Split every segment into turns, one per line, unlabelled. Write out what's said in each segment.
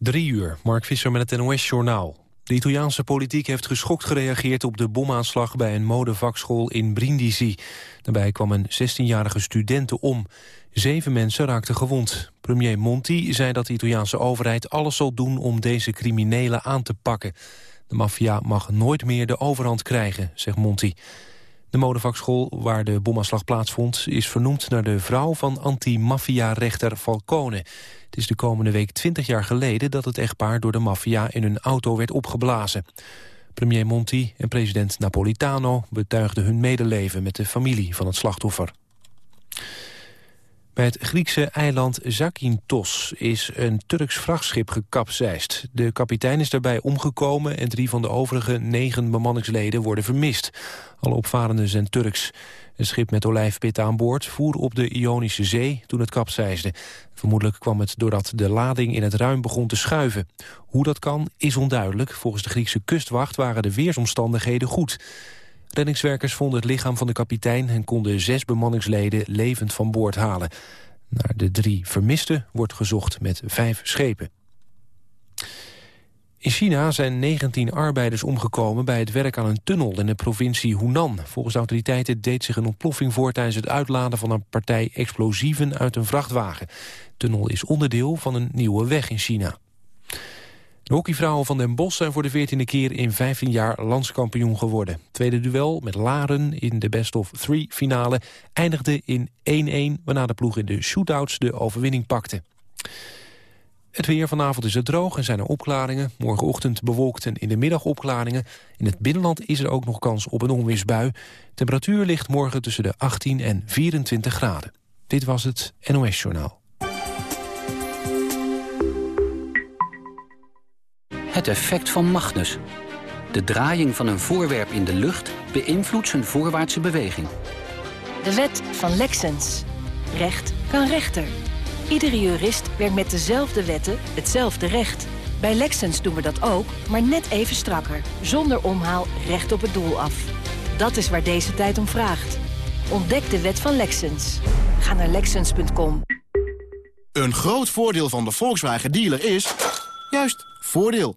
Drie uur, Mark Visser met het NOS-journaal. De Italiaanse politiek heeft geschokt gereageerd op de bomaanslag bij een modevakschool in Brindisi. Daarbij kwam een 16-jarige studente om. Zeven mensen raakten gewond. Premier Monti zei dat de Italiaanse overheid alles zal doen om deze criminelen aan te pakken. De maffia mag nooit meer de overhand krijgen, zegt Monti. De modevakschool waar de bomaanslag plaatsvond... is vernoemd naar de vrouw van anti-maffia-rechter Falcone. Het is de komende week 20 jaar geleden... dat het echtpaar door de maffia in hun auto werd opgeblazen. Premier Monti en president Napolitano betuigden hun medeleven... met de familie van het slachtoffer. Bij het Griekse eiland Zakynthos is een Turks vrachtschip gekapseist. De kapitein is daarbij omgekomen en drie van de overige negen bemanningsleden worden vermist. Alle opvarenden zijn Turks. Een schip met olijfpit aan boord voer op de Ionische Zee toen het kapseisde. Vermoedelijk kwam het doordat de lading in het ruim begon te schuiven. Hoe dat kan is onduidelijk. Volgens de Griekse kustwacht waren de weersomstandigheden goed. Reddingswerkers vonden het lichaam van de kapitein... en konden zes bemanningsleden levend van boord halen. Naar de drie vermisten wordt gezocht met vijf schepen. In China zijn 19 arbeiders omgekomen bij het werk aan een tunnel in de provincie Hunan. Volgens de autoriteiten deed zich een ontploffing voor tijdens het uitladen van een partij explosieven uit een vrachtwagen. De tunnel is onderdeel van een nieuwe weg in China. De hockeyvrouwen van Den Bosch zijn voor de 14e keer in 15 jaar landskampioen geworden. tweede duel met Laren in de best of three finale eindigde in 1-1... waarna de ploeg in de shootouts de overwinning pakte. Het weer vanavond is het droog en zijn er opklaringen. Morgenochtend bewolkt en in de middag opklaringen. In het binnenland is er ook nog kans op een onweersbui. Temperatuur ligt morgen tussen de 18 en 24 graden. Dit was het NOS Journaal.
Het effect van Magnus. De draaiing van een voorwerp in de lucht beïnvloedt zijn voorwaartse beweging.
De wet van Lexens. Recht kan rechter. Iedere jurist werkt met dezelfde wetten hetzelfde recht. Bij Lexens doen we dat ook, maar net even strakker. Zonder omhaal recht op het doel af. Dat is waar deze tijd om vraagt. Ontdek de wet van Lexens. Ga naar Lexens.com.
Een groot voordeel van de Volkswagen dealer is... juist, voordeel.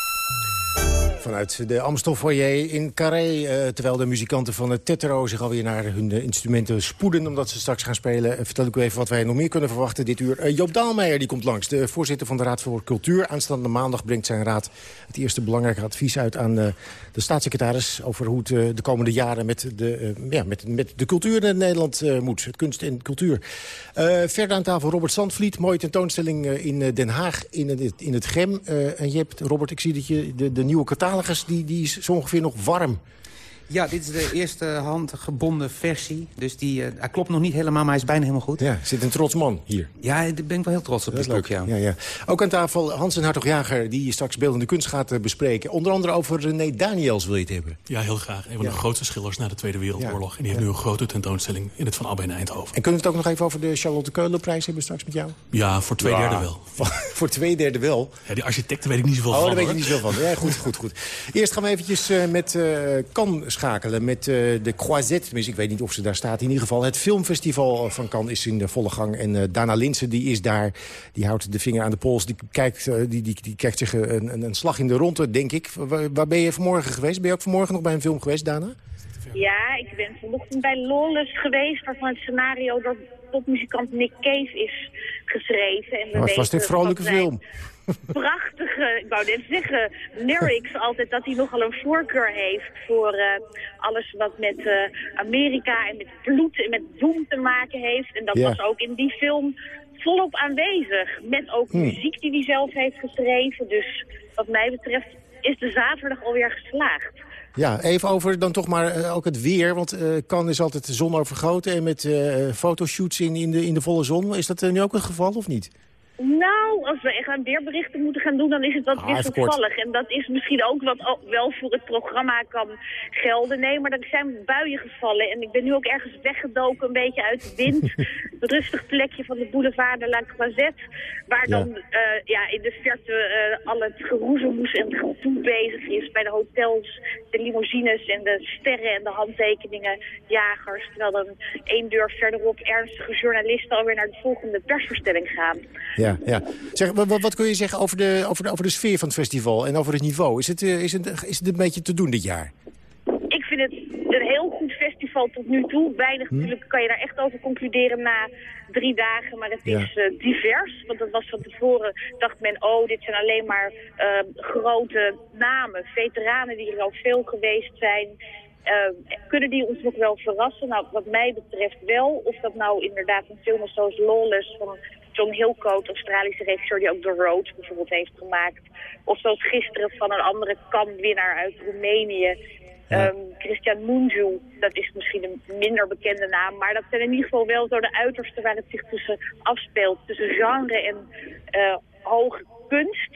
Vanuit de Amstelfoyer in Carré. Uh, terwijl de muzikanten van het Tetro zich alweer naar hun uh, instrumenten spoeden... omdat ze straks gaan spelen. Uh, vertel ik u even wat wij nog meer kunnen verwachten dit uur. Joop Daalmeijer die komt langs, de voorzitter van de Raad voor Cultuur. Aanstaande maandag brengt zijn raad het eerste belangrijke advies uit... aan de staatssecretaris over hoe het de komende jaren... met de, ja, met, met de cultuur in Nederland moet. Het kunst en cultuur. verder aan tafel Robert Sandvliet. Mooie tentoonstelling in Den Haag in het, in het GEM. en je hebt, Robert, ik zie dat je de, de nieuwe catalogus die, die is zo ongeveer nog warm.
Ja, dit is de eerste handgebonden versie. Dus die, uh, hij klopt nog niet helemaal, maar hij is bijna helemaal goed.
Ja, zit een trots man hier.
Ja, daar ben ik wel heel trots op.
Dat is leuk, ja. ja, ja. Ook aan tafel Hans en Hartog-Jager, die straks beeldende kunst gaat uh, bespreken. Onder andere over René Daniels wil je het hebben.
Ja, heel graag. Een van de grootste schilders na de Tweede Wereldoorlog. En die heeft nu een grote tentoonstelling in het Van Abbe in Eindhoven.
En kunnen we het ook nog even over de Charlotte Keulenprijs hebben straks met jou?
Ja, voor twee derde wel.
voor twee derde wel?
Ja, die architecten weet ik niet zoveel
oh,
van.
Oh, daar weet ik niet zoveel van. Ja, goed, goed, goed. Eerst gaan we eventjes uh, met uh, Cannes schakelen. Met uh, de Croisette. Tenminste, ik weet niet of ze daar staat. In ieder geval, het filmfestival van Cannes is in de volle gang. En Dana Linsen, die is daar. Die houdt de vinger aan de pols. Die kijkt, die, die, die kijkt zich een, een, een, slag in de ronde, denk ik. Waar, waar ben je vanmorgen geweest? Ben je ook vanmorgen nog bij een film geweest, Dana?
Ja, ik ben vanochtend bij Lawless geweest, waarvan het scenario door popmuzikant Nick Cave is geschreven.
En Wat was dit vrolijke film?
Prachtige, ik wou net zeggen, lyrics altijd, dat hij nogal een voorkeur heeft voor uh, alles wat met uh, Amerika en met bloed en met doem te maken heeft. En dat was ook in die film volop aanwezig. Met ook
Hmm.
muziek die hij zelf heeft geschreven. Dus wat mij betreft is de zaterdag alweer geslaagd.
Ja, even over dan toch maar eh, ook het weer. Want eh Cannes is altijd de zon overgoten en met eh, fotoshoots in, in, de, in de volle zon. Is dat eh, nu ook het geval of niet?
Nou, als we echt aan weerberichten moeten gaan doen, dan is het wat
Ah,
wisselvallig. En dat is misschien ook wat wel voor het programma kan gelden. Nee, maar er zijn buien gevallen. En ik ben nu ook ergens weggedoken, een beetje uit de wind. Het rustig plekje van de boulevard de La Croisette. Waar
Ja.
dan eh, ja, in de verte eh, al het geroezemoes en gedoe bezig is. Bij de hotels, de limousines en de sterren en de handtekeningen, jagers. Terwijl dan één deur verderop ernstige journalisten alweer naar de volgende persverstelling gaan.
Ja, ja. Zeg, wat, wat- kun je zeggen over de, over, de, over de sfeer van het festival en over het niveau? Is het, eh, is, het, is het een beetje te doen dit jaar?
Ik vind het een heel goed festival tot nu toe. Weinig
Hm?
natuurlijk kan je daar echt over concluderen na drie dagen. Maar het
Ja.
is eh, divers. Want dat was van tevoren, dacht men, oh, dit zijn alleen maar eh, grote namen. Veteranen die er al veel geweest zijn. Kunnen die ons nog wel verrassen? Nou, wat mij betreft wel. Of dat nou inderdaad een film is zoals Lawless van John Hillcoat, Australische regisseur die ook The Road bijvoorbeeld heeft gemaakt. Of zoals gisteren van een andere kanwinnaar uit Roemenië. Ehm, Christian Mungiu, dat is misschien een minder bekende naam, maar dat zijn in ieder geval wel zo de uitersten waar het zich tussen afspeelt. Tussen genre en eh, hoge kunst.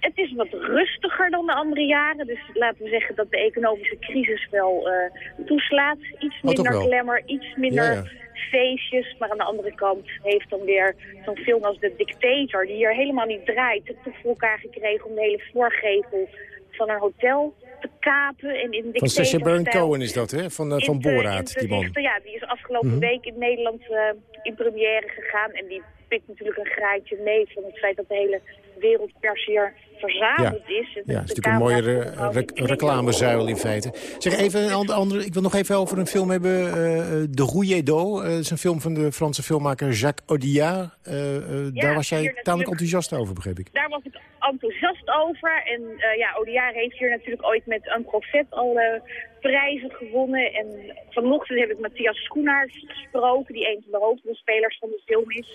Het is wat rustiger dan de andere jaren, dus laten we zeggen dat de economische crisis wel eh, toeslaat. Iets
Oh,
minder
wel?
glamour, iets minder
Ja, ja.
Feestjes. Maar aan de andere kant heeft dan weer zo'n film als The Dictator, die hier helemaal niet draait, het toch voor elkaar gekregen om de hele voorgevel van een hotel te kapen. En in
Van Sacha Baron Cohen is dat, hè? Van, eh, van
te-
Boraat, die man.
richten. Ja, die is afgelopen
Mhm.
week in Nederland eh, in première gegaan. En die pikt natuurlijk een graadje mee van het feit dat de hele wereldpers hier verzameld
Ja.
is.
Ja, het is natuurlijk een mooie re- rec- reclamezuil in feite. Zeg even een ander, andere, ik wil nog even over een film hebben. eh, eh, De Rouille d'Eau. Eh, dat is een film van de Franse filmmaker Jacques Audiard. Eh, eh,
Ja,
daar was jij tamelijk enthousiast over, begreep ik.
Daar was ik enthousiast over. En eh ja, Audiard heeft hier natuurlijk ooit met een profet al eh, prijzen gewonnen. En vanochtend heb ik Matthias Schoenaerts gesproken, die een van de hoofdrolspelers van de film is.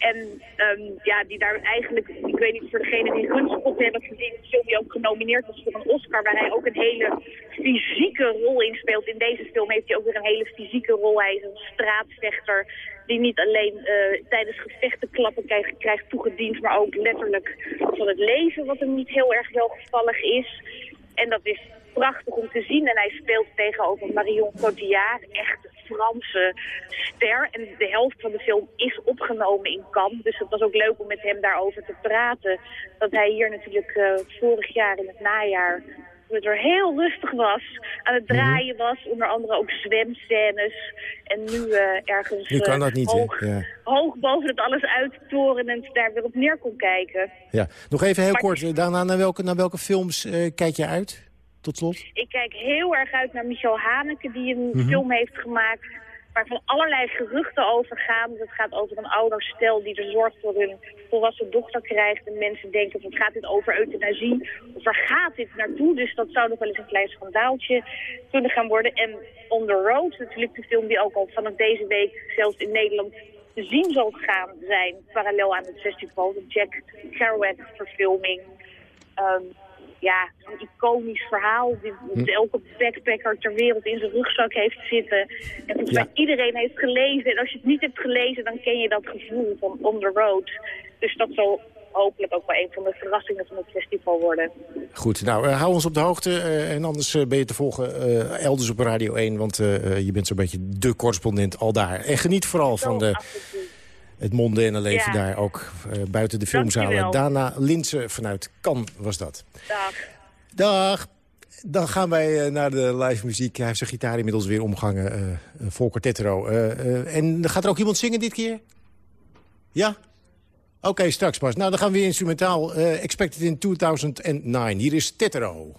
En ehm, ja, die daar eigenlijk, ik weet niet voor degene die Gunspot hebben gezien, film die ook genomineerd was voor een Oscar, waar hij ook een hele fysieke rol in speelt. In deze film heeft hij ook weer een hele fysieke rol. Hij is een straatvechter die niet alleen eh, tijdens gevechten klappen krijgt, krijgt toegediend, maar ook letterlijk van het leven, wat hem niet heel erg welgevallig is. En dat is prachtig om te zien. En hij speelt tegenover Marion Cotillard, echt Franse ster. En de helft van de film is opgenomen in Cannes. Dus het was ook leuk om met hem daarover te praten. Dat hij hier natuurlijk eh, vorig jaar in het najaar het er heel rustig was, aan het draaien was. Onder andere ook zwemscènes. En nu eh, ergens
Nu kan
eh,
dat niet,
hoog,
Ja.
hoog boven het alles uittorenend daar weer op neer kon kijken.
Ja. Nog even heel
Maar-
kort, daarna naar welke, naar welke films eh, kijk je uit? Tot slot.
Ik kijk heel erg uit naar Michel Haneke, die een
Mhm.
film heeft gemaakt waarvan allerlei geruchten over gaan. Het gaat over een ouderstel die de zorg voor hun volwassen dochter krijgt. En mensen denken, van, gaat dit over euthanasie? Of waar gaat dit naartoe? Dus dat zou nog wel eens een klein schandaaltje kunnen gaan worden. En On the Road, natuurlijk de film die ook al vanaf deze week zelfs in Nederland te zien zal gaan zijn. Parallel aan het festival, de Jack Kerouac verfilming. Ehm, ja, zo'n iconisch verhaal. Die, die elke backpacker ter wereld in zijn rugzak heeft zitten. En volgens mij iedereen heeft gelezen. En als je het niet hebt gelezen, dan ken je dat gevoel van on the road. Dus dat zal hopelijk ook wel een van de verrassingen van het festival worden.
Goed, nou, eh, hou ons op de hoogte. eh, en anders eh, ben je te volgen elders op Radio 1. Want je bent zo'n beetje de correspondent al daar. En geniet vooral van de, het mondaine leven
Ja.
daar. Ook eh, buiten de filmzalen. Dana Linsen vanuit Cannes was dat.
Dag.
Dag. Dan gaan wij eh, naar de live muziek. Hij heeft zijn gitaar inmiddels weer omgangen. eh, eh, Volker eh, en gaat er ook iemand zingen dit keer? Ja? Oké, straks pas. Nou, dan gaan we weer instrumentaal. expected in 2009. Hier is Tettero.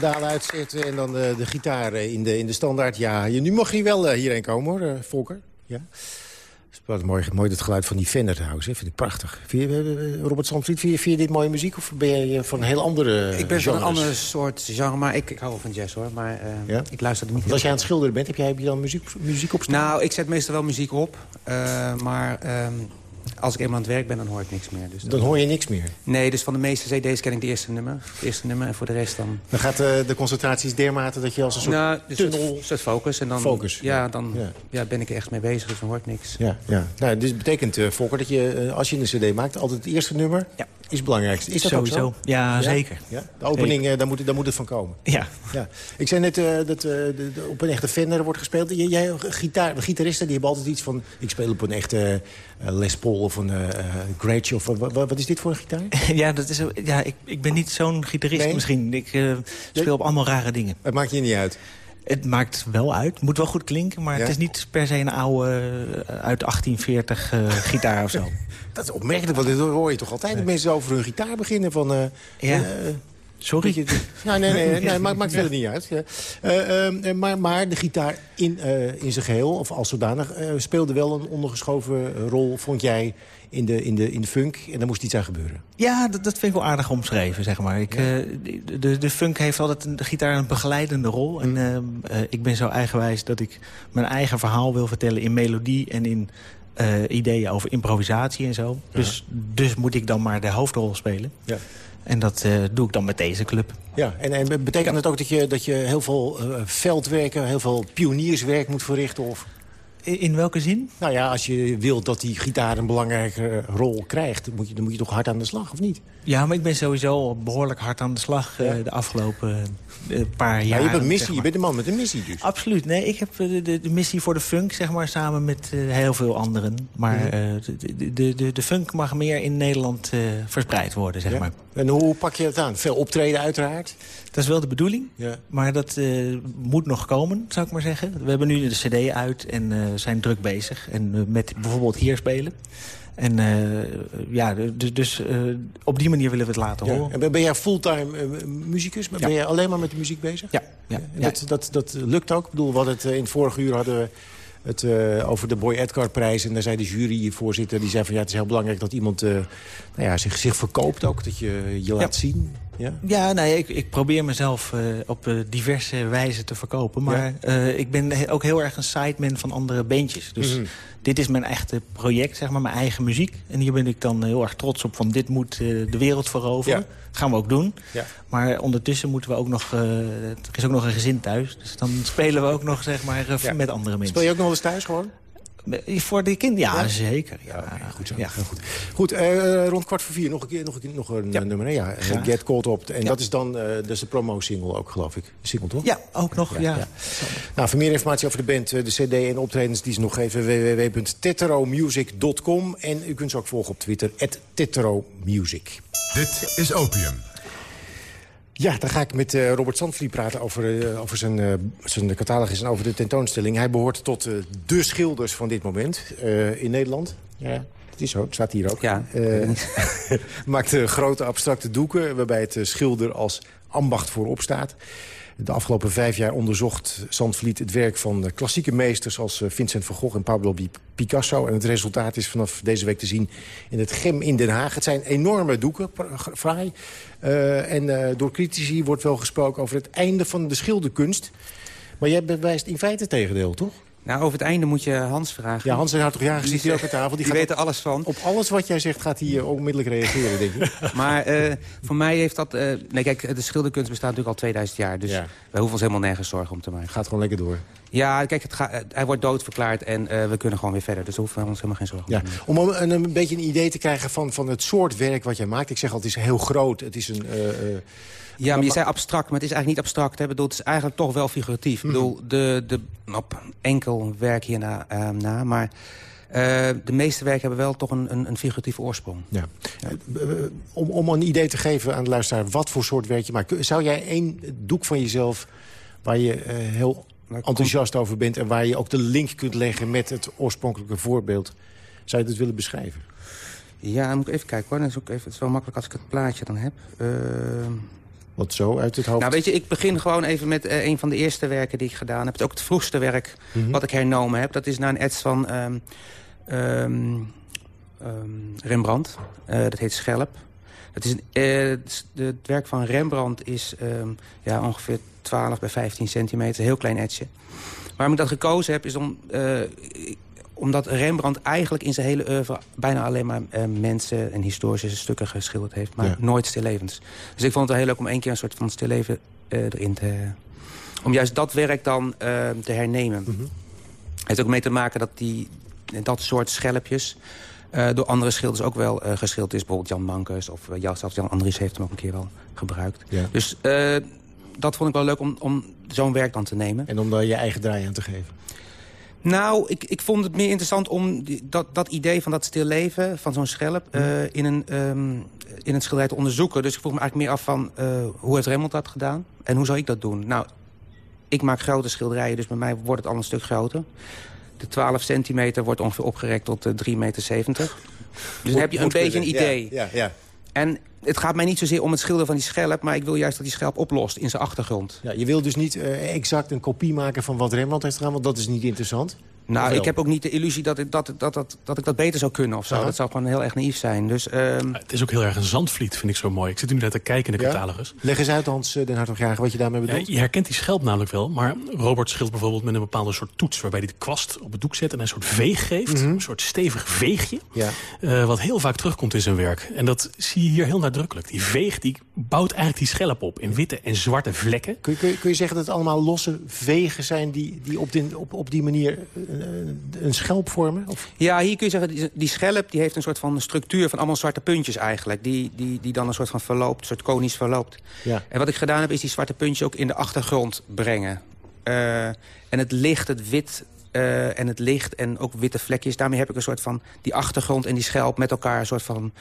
Pedalen uitzetten en dan de, de gitaar eh, in de, in de standaard. Ja, je, nu mag je wel eh, hierheen komen hoor, eh, Volker. Ja. Wel mooi, mooi dat geluid van die Fender trouwens. Hè. Vind ik prachtig. Vind je, Robert Zandvliet, vind vind je dit mooie muziek? Of ben je van een heel andere
Ik ben van een ander soort genre, maar ik, ik hou wel van jazz hoor. Maar
Ja?
ik luister er niet
Want als jij aan het schilderen bent, heb, jij, heb je dan muziek, muziek op staan?
Nou, ik zet meestal wel muziek op. maar ehm, als ik eenmaal aan het werk ben, dan hoor ik niks meer. Dus
Dan hoor je niks meer.
Nee, dus van de meeste cd's ken ik de eerste nummer. Het eerste nummer en voor de rest dan...
Dan gaat eh, de concentratie is dermate dat je als een soort
nou, dus
tunnel...
soort, focus. En dan,
Focus,
Ja,
ja.
dan
Ja.
ja. ben ik er echt mee bezig, dus dan hoor ik niks.
Ja, ja. Nou, dus betekent, eh Volker, dat je eh, als je een cd maakt... altijd het eerste nummer is het belangrijkste. Is dat
Sowieso.
Zo?
Ja, zeker.
Ja? De opening, uh, daar, moet, daar moet het van komen.
Ja.
ja. Ik zei net uh, dat uh, de, de, op een echte Fender wordt gespeeld. J jij, gitaar, de gitaristen die hebben altijd iets van... ik speel op een echte Les Paul of een Gretsch. Of, wat, wat, is dit voor een gitaar?
ja, dat is, ja ik, ik ben niet zo'n gitarist nee? misschien. Ik speel op allemaal rare dingen.
Het maakt je niet uit?
Het maakt wel uit. Moet wel goed klinken, maar ja? het is niet per se een oude uit 1840 uh, gitaar of zo.
Dat is opmerkelijk, want dat hoor je toch altijd dat mensen over hun gitaar beginnen van... Uh,
ja. Uh, Sorry?
Je, nee, nee, nee, nee maakt, maakt verder niet uit. Uh, maar, maar de gitaar in, in zijn geheel, of als zodanig... speelde wel een ondergeschoven rol, vond jij, in de, in, de, in de funk. En daar moest iets aan gebeuren.
Ja, dat, dat vind ik wel aardig omschreven, zeg maar. Ik, ja. de, de funk heeft altijd een, de gitaar een begeleidende rol. En mm. ik ben zo eigenwijs dat ik mijn eigen verhaal wil vertellen... in melodie en in uh, ideeën over improvisatie en zo. Ja. Dus, dus moet ik dan maar de hoofdrol spelen. Ja. En dat uh, doe ik dan met deze club.
Ja, en, en betekent het ook dat je, dat je heel veel uh, veldwerken... heel veel pionierswerk moet verrichten? Of?
In welke zin?
Nou ja, als je wilt dat die gitaar een belangrijke rol krijgt... Dan moet, je, dan moet je toch hard aan de slag, of niet?
Ja, maar ik ben sowieso behoorlijk hard aan de slag uh, de afgelopen uh, paar jaar.
Ja, je bent een missie, zeg maar. je bent een man met een missie dus.
Absoluut, nee, ik heb de, de, de missie voor de funk, zeg maar, samen met uh, heel veel anderen. Maar mm. de, de, de, de funk mag meer in Nederland verspreid worden, zeg
ja.
maar.
En hoe pak je dat aan? Veel optreden uiteraard?
Dat is wel de bedoeling, ja. maar dat moet nog komen, zou ik maar zeggen. We hebben nu de cd uit en zijn druk bezig. En met bijvoorbeeld hier spelen. En uh, ja, dus, dus uh, op die manier willen we het laten horen.
Ja. En ben jij fulltime uh, muzikus? Ben ja. jij alleen maar met de muziek bezig?
Ja. ja.
En dat, dat, dat lukt ook? Ik bedoel, wat het in het vorige uur hadden we het uh, over de Boy Edgar prijs. En daar zei de juryvoorzitter, die zei van ja, het is heel belangrijk dat iemand uh, nou ja, zich, zich verkoopt ook. Dat je je laat zien. Ja,
ja nee, ik, ik probeer mezelf uh, op diverse wijzen te verkopen. Maar ja. ik ben ook heel erg een sideman van andere bandjes. Dus mm -hmm. dit is mijn echte project, zeg maar, mijn eigen muziek. En hier ben ik dan heel erg trots op van dit moet de wereld veroveren. Ja. Dat gaan we ook doen. Ja. Maar ondertussen moeten we ook nog... er is ook nog een gezin thuis. Dus dan spelen we ook nog, zeg maar, met andere mensen.
Speel je ook nog wel eens thuis gewoon?
Voor de kinderen, ja, zeker. Ja,
okay, goed zo. Ja. goed. Goed, uh, rond kwart voor vier nog een, keer, nog een, nog een ja. nummer. Hè? Ja, Get Caught Up. En dat is dan uh, dat is de promo-single ook, geloof ik. Single, toch?
Ja, ook nog, ja.
Nou, voor meer informatie over de band, de cd en optredens... die is nog even www.teteromusic.com. En u kunt ze ook volgen op Twitter, @teteromusic.
Dit is Opium.
Ja, dan ga ik met uh, Robert Zandvliet praten over, uh, over zijn, uh, zijn catalogus en over de tentoonstelling. Hij behoort tot de schilders van dit moment in Nederland. Ja, het is zo, het staat hier ook.
Ja,
maakt grote abstracte doeken waarbij het schilder als ambacht voorop staat. De afgelopen vijf jaar onderzocht Zandvliet het werk van klassieke meesters... als Vincent van Gogh en Pablo Picasso. En het resultaat is vanaf deze week te zien in het Gem in Den Haag. Het zijn enorme doeken, fraai. Uh, en uh, door critici wordt wel gesproken over het einde van de schilderkunst. Maar jij bewijst in feite het tegendeel, toch?
Nou, over het einde moet je Hans vragen.
Ja, Hans en Hartog Jager zit hier ook aan tafel.
Die, die weten op, alles van.
Op alles wat jij zegt gaat hij onmiddellijk reageren, denk ik.
maar uh, voor mij heeft dat... Uh, nee, kijk, de schilderkunst bestaat natuurlijk al 2000 jaar. Dus ja. wij hoeven ons helemaal nergens zorgen om te maken.
Gaat gewoon lekker door.
Ja, kijk, het gaat, hij wordt doodverklaard en uh, we kunnen gewoon weer verder. Dus daar hoeven we ons helemaal geen zorgen
ja. om Om een, een, beetje een idee te krijgen van, van het soort werk wat jij maakt. Ik zeg al, het is heel groot. Het is een...
Ja, maar je zei abstract, maar het is eigenlijk niet abstract. Hè. Bedoel, het is eigenlijk toch wel figuratief. Mm -hmm. Ik bedoel, de, de, op enkel werk hierna uh, na, maar... Uh, de meeste werken hebben wel toch een, een, een figuratieve oorsprong.
Ja. Om, om een idee te geven aan de luisteraar wat voor soort werk je maakt. Zou jij één doek van jezelf waar je heel enthousiast over bent... en waar je ook de link kunt leggen met het oorspronkelijke voorbeeld... zou je dat willen beschrijven?
Ja, dan moet ik even kijken hoor. Dat is ook even, het is wel makkelijk als ik het plaatje dan heb. Uh...
Wat zo uit het hoofd?
Nou, weet je, ik begin gewoon even met uh, een van de eerste werken die ik gedaan heb. Het ook het vroegste werk mm -hmm. wat ik hernomen heb. Dat is naar een ets van um, um, um, Rembrandt. Uh, dat heet Schelp. Dat is, uh, het, het, werk van Rembrandt is ja, ongeveer 12 bij 15 centimeter. Heel klein etsje. Waarom ik dat gekozen heb, is om omdat Rembrandt eigenlijk in zijn hele oeuvre... bijna alleen maar uh, mensen en historische stukken geschilderd heeft. Maar ja. nooit stillevens. Dus ik vond het wel heel leuk om één keer een soort van stilleven erin te... om juist dat werk dan te hernemen. Mm -hmm. Het heeft ook mee te maken dat die, dat soort schelpjes... Uh, door andere schilders ook wel uh, geschilderd is. Bijvoorbeeld Jan Mankes of uh, zelfs Jan Andries heeft hem ook een keer wel gebruikt. Ja. Dus dat vond ik wel leuk om, om zo'n werk dan te nemen.
En om daar je eigen draai aan te geven?
Nou, ik, ik vond het meer interessant om die, dat, dat idee van dat stil leven... van zo'n schelp uh, in, een, um, in een schilderij te onderzoeken. Dus ik vroeg me eigenlijk meer af van... Uh, hoe heeft Remmelt dat gedaan? En hoe zou ik dat doen? Nou, ik maak grote schilderijen, dus bij mij wordt het al een stuk groter. De 12 centimeter wordt ongeveer opgerekt tot uh, 3,70 meter. Dus dan heb je een beetje een idee.
Ja, ja, ja.
En het gaat mij niet zozeer om het schilderen van die schelp... maar ik wil juist dat die schelp oplost in zijn achtergrond.
Ja, je wil dus niet uh, exact een kopie maken van wat Rembrandt heeft gedaan... want dat is niet interessant?
Nou, ik heb ook niet de illusie dat ik dat, dat, dat, dat, ik dat beter zou kunnen of zo. Dat zou gewoon heel erg naïef zijn. Dus, um...
Het is ook heel erg een zandvliet, vind ik zo mooi. Ik zit nu net te kijken in de ja? catalogus.
Leg eens uit, Hans Den Hartog Jager, wat je daarmee bedoelt.
Ja, je herkent die schelp namelijk wel. Maar Robert schildert bijvoorbeeld met een bepaalde soort toets... waarbij hij de kwast op het doek zet en een soort veeg geeft. Mm -hmm. Een soort stevig veegje. Ja. Uh, wat heel vaak terugkomt in zijn werk. En dat zie je hier heel nadrukkelijk. Die veeg die bouwt eigenlijk die schelp op in witte en zwarte vlekken.
Kun je, kun je, kun je zeggen dat het allemaal losse vegen zijn... die, die op, die, op, op die manier uh, een schelp vormen? Of?
Ja, hier kun je zeggen, die, die schelp die heeft een soort van structuur van allemaal zwarte puntjes eigenlijk. Die, die, die dan een soort van verloopt, een soort konisch verloopt. Ja. En wat ik gedaan heb, is die zwarte puntjes ook in de achtergrond brengen. Uh, en het licht, het wit uh, en het licht en ook witte vlekjes. Daarmee heb ik een soort van die achtergrond en die schelp met elkaar een soort van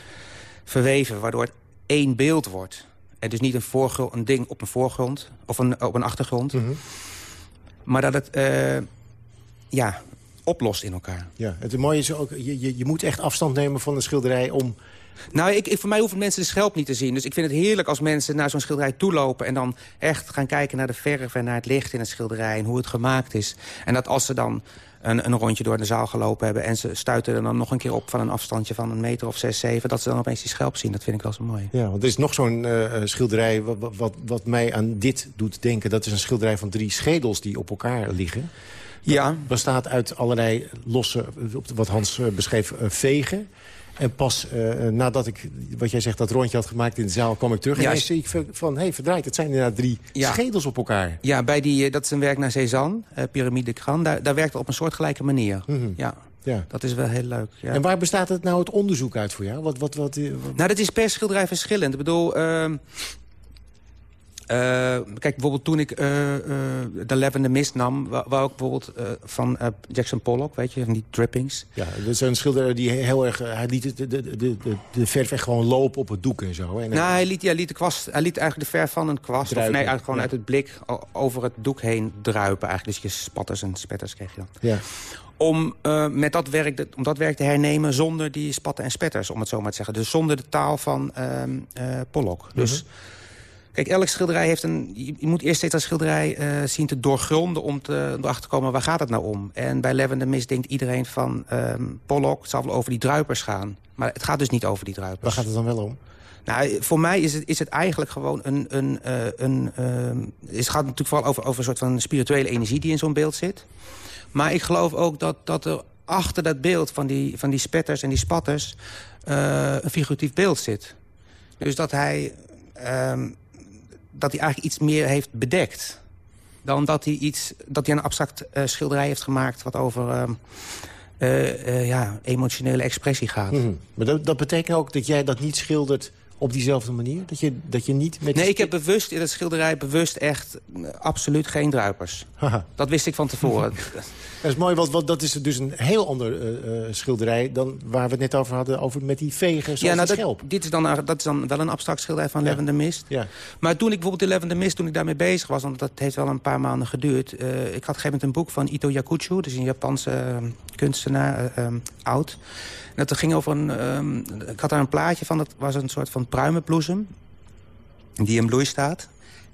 verweven. Waardoor het één beeld wordt. En dus niet een, voorgrond, een ding op een voorgrond of een, op een achtergrond. Mm -hmm. Maar dat het uh, ja, oplost in elkaar.
Ja, het mooie is ook, je, je, je moet echt afstand nemen van een schilderij om...
Nou, ik, ik, voor mij hoeven mensen de schelp niet te zien. Dus ik vind het heerlijk als mensen naar zo'n schilderij toelopen... en dan echt gaan kijken naar de verf en naar het licht in het schilderij... en hoe het gemaakt is. En dat als ze dan een, een rondje door de zaal gelopen hebben... en ze stuiten er dan nog een keer op van een afstandje van een meter of zes, zeven... dat ze dan opeens die schelp zien. Dat vind ik wel zo mooi.
Ja, want er is nog zo'n uh, schilderij wat, wat, wat mij aan dit doet denken. Dat is een schilderij van drie schedels die op elkaar liggen.
Ja.
bestaat uit allerlei losse, wat Hans beschreef, vegen. En pas uh, nadat ik, wat jij zegt, dat rondje had gemaakt in de zaal... kwam ik terug ja. en zie ik van, hé, hey, verdraaid, het zijn inderdaad drie ja. schedels op elkaar.
Ja, bij die, dat is een werk naar Cézanne, uh, Pyramide Kran. Daar, daar werkt het op een soortgelijke manier. Mm -hmm. Ja. Ja. Dat is wel heel leuk. Ja.
En waar bestaat het nou het onderzoek uit voor jou? Wat, wat, wat, wat...
Nou, dat is per schilderij verschillend. Ik bedoel, uh, uh, kijk, bijvoorbeeld toen ik uh, uh, de Levende Mist nam... wou, ik bijvoorbeeld van Jackson Pollock, weet je, van die drippings.
Ja, dat is een schilder die heel erg... hij liet de, de, de, de, verf echt gewoon lopen op het doek en zo.
En nou, hij liet, ja, liet, de kwast, hij liet eigenlijk de verf van een kwast... Druipen. of nee, eigenlijk gewoon ja. uit het blik over het doek heen druipen. Eigenlijk. Dus je spatters en spetters kreeg je dan.
Ja
om, uh, met dat werk, om dat werk te hernemen zonder die spatten en spetters, om het zo maar te zeggen. Dus zonder de taal van uh, uh, Pollock. Mm -hmm. Kijk, elk schilderij heeft een... Je moet eerst steeds dat schilderij uh, zien te doorgronden... om te, erachter te komen, waar gaat het nou om? En bij Levende Mist denkt iedereen van... Um, Pollock, het zal wel over die druipers gaan. Maar het gaat dus niet over die druipers.
Waar gaat het dan wel om?
Nou, voor mij is het, is het eigenlijk gewoon een... een, uh, een uh, het gaat natuurlijk vooral over, over een soort van spirituele energie... die in zo'n beeld zit. Maar ik geloof ook dat, dat er achter dat beeld van die, van die spetters en die spatters... Uh, een figuratief beeld zit. Dus dat hij... Um, dat hij eigenlijk iets meer heeft bedekt. Dan dat hij, iets, dat hij een abstract uh, schilderij heeft gemaakt... wat over uh, uh, ja, emotionele expressie gaat.
-hmm. Maar dat, dat betekent ook dat jij dat niet schildert op diezelfde manier? Dat je, dat je niet met
nee, ik heb bewust in het schilderij bewust echt absoluut geen druipers. Haha. Dat wist ik van tevoren.
dat is mooi, want, want dat is dus een heel ander uh, schilderij... dan waar we het net over hadden, over met die vegen
ja, nou,
schelp.
Dat, dit is dan, dat is dan wel een abstract schilderij van ja. Levende Mist.
Ja.
Maar toen ik bijvoorbeeld de Levende Mist, toen ik daarmee bezig was... want dat heeft wel een paar maanden geduurd... Uh, ik had op een gegeven moment een boek van Ito Yakucho... dus een Japanse kunstenaar, oud... Dat ging over een, um, ik had daar een plaatje van, dat was een soort van pruimenbloesem. Die in bloei staat.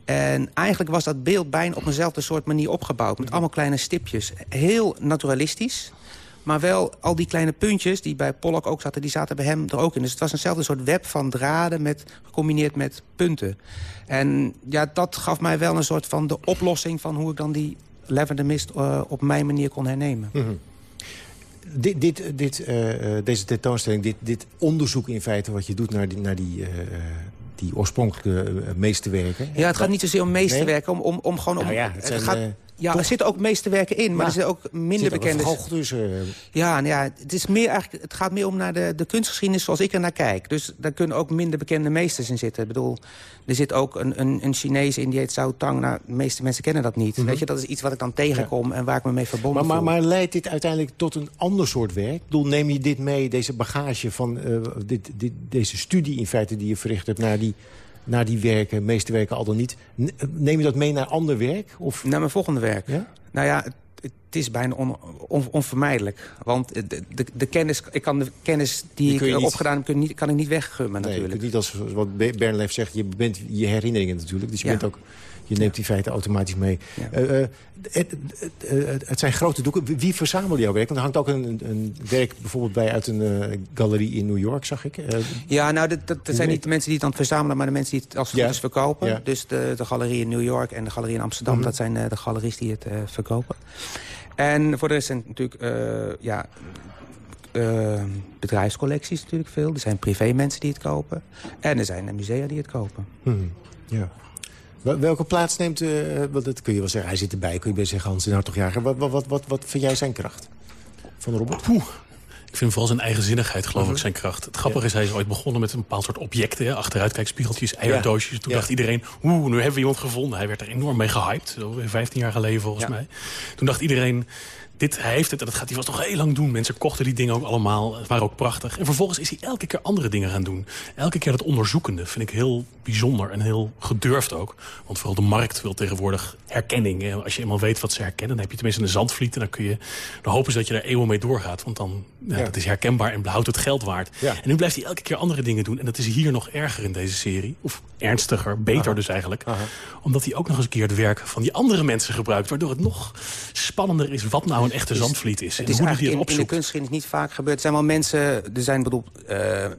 En eigenlijk was dat beeld bijna op eenzelfde soort manier opgebouwd. Met allemaal kleine stipjes. Heel naturalistisch. Maar wel al die kleine puntjes die bij Pollock ook zaten... die zaten bij hem er ook in. Dus het was eenzelfde soort web van draden met, gecombineerd met punten. En ja, dat gaf mij wel een soort van de oplossing... van hoe ik dan die Lavender Mist uh, op mijn manier kon hernemen.
-hmm dit, dit, dit, uh, deze tentoonstelling, dit, dit onderzoek in feite wat je doet naar die, naar die, uh, die oorspronkelijke meesterwerken.
Ja, het gaat niet zozeer om meesterwerken, nee? om, om, om gewoon... Om,
nou ja, het, zijn,
gaat, Ja, er zitten ook meesterwerken in, maar
Ja.
er zitten ook minder
Zit
bekende...
eh.
Ja, nou ja het, is meer eigenlijk, het gaat meer om naar de, de kunstgeschiedenis zoals ik er naar kijk. Dus daar kunnen ook minder bekende meesters in zitten. Ik bedoel, er zit ook een, een, een Chinees in die heet Zhao Tang. Nou, de meeste mensen kennen dat niet. Weet je, dat is iets wat ik dan tegenkom en waar ik me mee verbonden
Maar, maar,
voel.
maar leidt dit uiteindelijk tot een ander soort werk? Ik bedoel, neem je dit mee, deze bagage van eh, dit, dit, deze studie in feite die je verricht hebt... naar die, naar die werken, meeste werken al dan niet... Neem je dat mee naar ander werk? Of?
Naar mijn volgende werk?
Ja?
Nou ja, het, het is bijna on- on- onvermijdelijk. Want de, de, de kennis, ik kan de kennis die, ik
niet-
opgedaan heb, kan, niet, kan ik niet weggummen
Nee,
natuurlijk.
niet als wat Be- Bernlef zegt, je bent je herinneringen natuurlijk. Dus je,
Ja.
bent ook, je neemt die feiten automatisch mee. Eh, eh, het, het, het- zijn grote doeken. Wie- verzamelt jouw werk? Want er hangt ook een, werk bijvoorbeeld bij uit een eh, galerie in New York, zag ik. Eh,
Ja, nou, dat, dat, dat zijn niet de mensen die het dan verzamelen... maar de mensen die het als het
Ja.
goed is verkopen.
Ja.
Dus de, de galerie in New York en de galerie in Amsterdam...
Mhm.
dat zijn eh, de galeries die het eh, verkopen. En voor de rest zijn natuurlijk... eh, ja, eh, bedrijfscollecties natuurlijk veel. Er zijn privé mensen die het kopen. En er zijn eh, musea die het kopen.
mhm, ja. Wel- Welke plaats neemt, eh, want dat kun je wel zeggen, hij zit erbij, kun je best zeggen, Hans toch jager. Wat, wat, wat, wat, vind jij zijn kracht van Robert?
Ik vind vooral zijn eigenzinnigheid, geloof ik, zijn kracht. Het grappige is, hij is ooit begonnen met een bepaald soort objecten. Hè? Achteruitkijkspiegeltjes, eierdoosjes. Toen
Ja.
dacht iedereen, oeh, nu hebben we iemand gevonden. Hij werd er enorm mee gehyped, zo 15 jaar geleden volgens
Ja.
mij. Toen dacht iedereen, dit, hij heeft het en dat gaat hij vast nog heel lang doen. Mensen kochten die dingen ook allemaal, het waren ook prachtig. En vervolgens is hij elke keer andere dingen gaan doen. Elke keer dat onderzoekende vind ik heel bijzonder en heel gedurfd ook. Want vooral de markt wil tegenwoordig herkenning. En Als je eenmaal weet wat ze herkennen, dan heb je tenminste een zandvliet... en dan, kun je, dan hopen ze dat je er eeuwen mee doorgaat. Want dan ja,
Ja.
dat is herkenbaar en houdt het geld waard.
Ja.
En nu blijft hij elke keer andere dingen doen. En dat is hier nog erger in deze serie. Of ernstiger, beter
Aha.
dus eigenlijk.
Aha.
Omdat hij ook nog eens een keer het werk van die andere mensen gebruikt. Waardoor het nog spannender is wat nou een echte zandvliet is.
Het
en
is
hoe
eigenlijk
het
in, in de kunstgeschiedenis niet vaak gebeurd. Er zijn wel mensen... Er zijn bedoel, eh, eh,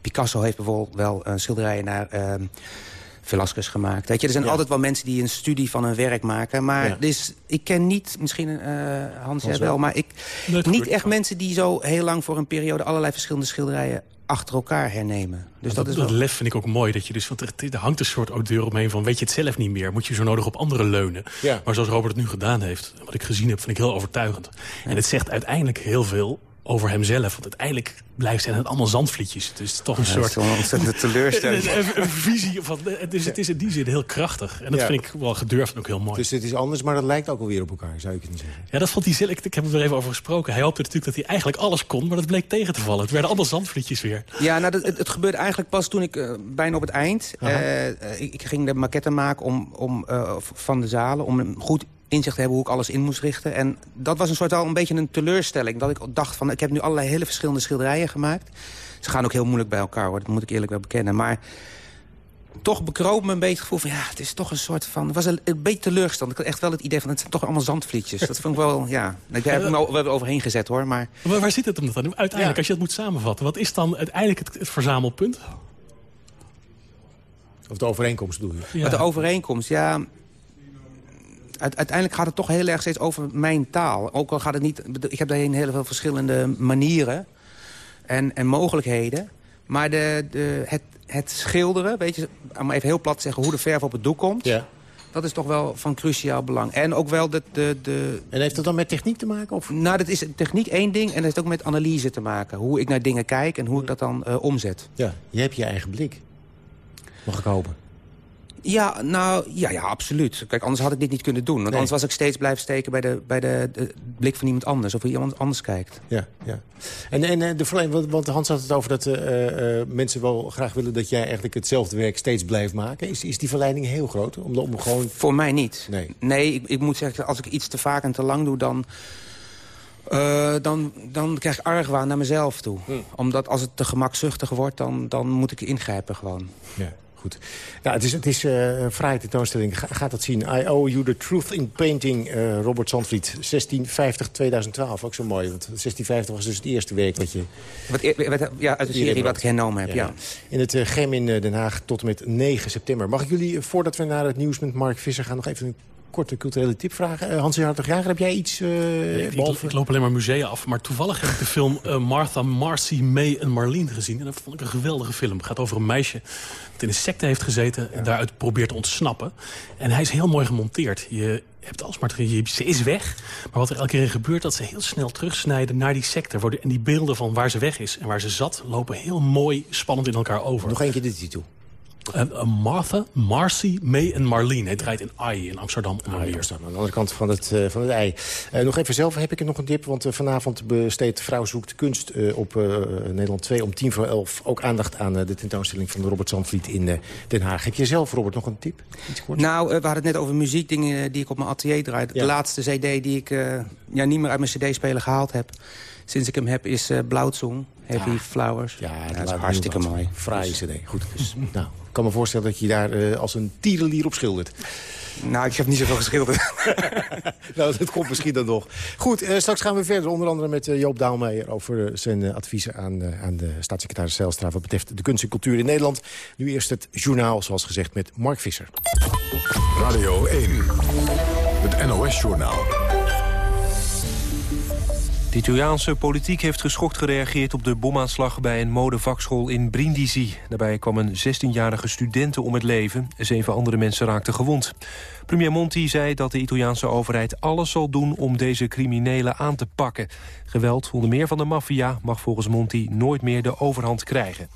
Picasso heeft bijvoorbeeld wel uh, schilderijen naar... Uh, Velasquez gemaakt. Weet je, er zijn
Ja.
altijd wel mensen die een studie van hun werk maken. Maar
Ja.
dus, ik ken niet, misschien uh, Hans, jij
wel.
maar ik,
Nee,
niet echt mensen die zo heel lang voor een periode... allerlei verschillende schilderijen achter elkaar hernemen. Dus dat,
dat,
is
dat
wel...
lef vind ik ook mooi. Dat je dus, want er, er hangt een soort odeur omheen van... weet je het zelf niet meer, moet je zo nodig op anderen leunen.
Ja.
Maar zoals Robert het nu gedaan heeft, wat ik gezien heb... vind ik heel overtuigend. En het zegt uiteindelijk heel veel over hemzelf. Want uiteindelijk blijft zijn het allemaal zandvlietjes. Dus het is toch een
Ja,
soort...
een ontzettende teleurstelling.
Een, een- een visie van... Dus het is in die zin heel krachtig. En dat
Ja.
vind ik wel gedurfd en ook heel mooi.
Dus het is anders, maar dat lijkt ook alweer op elkaar, zou je kunnen zeggen.
Ja, dat vond hij zelf. Ik, ik heb er even over gesproken. Hij hoopte natuurlijk dat hij eigenlijk alles kon, maar dat bleek tegen te vallen. Het werden allemaal zandvlietjes weer.
Ja, nou, dat, het, het gebeurde eigenlijk pas toen ik eh, bijna op het eind... eh, ik, ik ging de maquette maken om, om, eh, van de zalen... om een goed inzicht te hebben hoe ik alles in moest richten. En dat was een soort wel een beetje een teleurstelling. Dat ik dacht van, ik heb nu allerlei hele verschillende schilderijen gemaakt. Ze gaan ook heel moeilijk bij elkaar, hoor. Dat moet ik eerlijk wel bekennen. Maar toch bekroop me een beetje het gevoel van... ja, het is toch een soort van... Het was een, een beetje teleurgesteld. Ik had echt wel het idee van, het zijn toch allemaal zandvlietjes. Dat vond ik wel, ja... Ik heb er wel wel overheen gezet, hoor, maar...
Maar waar zit het hem dan? Uiteindelijk,
Ja.
als je dat moet samenvatten... wat is dan uiteindelijk het, het verzamelpunt?
Of de overeenkomst bedoel je?
Ja.
Wat de overeenkomst, ja... Uite- uiteindelijk gaat het toch heel erg steeds over mijn taal. Ook al gaat het niet... Ik heb daarheen heel veel verschillende manieren en, en mogelijkheden. Maar de, de, het, het schilderen, weet je, om even heel plat te zeggen... hoe de verf op het doek komt...
Ja.
dat is toch wel van cruciaal belang. En ook wel de... de, de
En heeft dat dan met techniek te maken? Of?
nou, dat is techniek één ding en dat heeft ook met analyse te maken. Hoe ik naar dingen kijk en hoe ik dat dan eh, omzet.
Ja, je hebt je eigen blik. Mag ik hopen.
Ja, nou, ja, ja, absoluut. Kijk, anders had ik dit niet kunnen doen. Want
Nee.
anders was ik steeds blijven steken bij, de, bij de, de blik van iemand anders. Of iemand anders kijkt.
Ja, ja. En, en eh, de verleiding, want, Hans had het over dat eh, eh, mensen wel graag willen... dat jij eigenlijk hetzelfde werk steeds blijft maken. Is, is die verleiding heel groot? Om, om gewoon...
Voor mij niet.
Nee.
Nee, ik, ik moet zeggen, als ik iets te vaak en te lang doe... dan, dan, dan krijg ik argwaan naar mezelf toe.
Hm.
Omdat als het te gemakzuchtig wordt, dan, dan moet ik ingrijpen gewoon.
Ja, goed. Ja, het is, het is eh, een fraaie tentoonstelling. Ga, gaat dat zien. I Owe You the Truth in Painting, eh, Robert Zandvliet. 1650-2012, ook zo mooi. Want 1650 was dus het eerste werk wat je...
Wat, e- wat, ja, uit de serie wat ik hernomen heb, ja.
In het eh, Gem in eh, Den Haag tot en met 9 september. Mag ik jullie, eh, voordat we naar het nieuws met Mark Visser gaan... nog even een korte culturele tip vragen. Uh, Hans Hartog Jager, heb jij iets uh,
ik, ik, loop alleen maar musea af. Maar toevallig heb ik de film uh, Martha, Marcy, May en Marlene gezien. En dat vond ik een geweldige film. Het gaat over een meisje dat in een secte heeft gezeten... en daaruit probeert te ontsnappen. En hij is heel mooi gemonteerd. Je hebt alsmaar ze is weg. Maar wat er elke keer gebeurt, dat ze heel snel terugsnijden naar die secte. En die beelden van waar ze weg is en waar ze zat... lopen heel mooi spannend in elkaar over.
Nog één keer de titel.
Uh, Martha, Marcy, May en Marlene. Hij draait in AI in Amsterdam.
Ah, Amsterdam, aan de andere kant van het, uh, van het ei. Uh, nog even zelf heb ik er nog een tip. Want vanavond besteedt Vrouw zoekt kunst op Nederland 2 om tien voor elf... ook aandacht aan de tentoonstelling van Robert Zandvliet in Den Haag. Heb je zelf, Robert, nog een tip?
Iets nou, we hadden het net over muziekdingen die ik op mijn atelier draai. De laatste cd die ik ja, niet meer uit mijn cd-speler gehaald heb... sinds ik hem heb, is uh, Blauwzoen. Heavy Flowers.
Ja, dat is hartstikke mooi. Fraaie cd. Goed, dus, nou, kan me voorstellen dat je daar uh, als een tierenlier op schildert.
Nou, ik heb niet zoveel geschilderd.
nou, dat komt misschien dan nog. Goed, uh, straks gaan we verder. Onder andere met uh, Joop Daalmeijer over zijn adviezen aan, aan de staatssecretaris Zijlstra... wat betreft de kunst en cultuur in Nederland. Nu eerst het journaal, zoals gezegd, met Mark Visser.
Radio 1, het NOS-journaal.
De Italiaanse politiek heeft geschokt gereageerd op de bomaanslag bij een modevakschool in Brindisi. Daarbij kwam een 16-jarige studente om het leven. Zeven andere mensen raakten gewond. Premier Monti zei dat de Italiaanse overheid alles zal doen om deze criminelen aan te pakken. Geweld, onder meer van de maffia, mag volgens Monti nooit meer de overhand krijgen.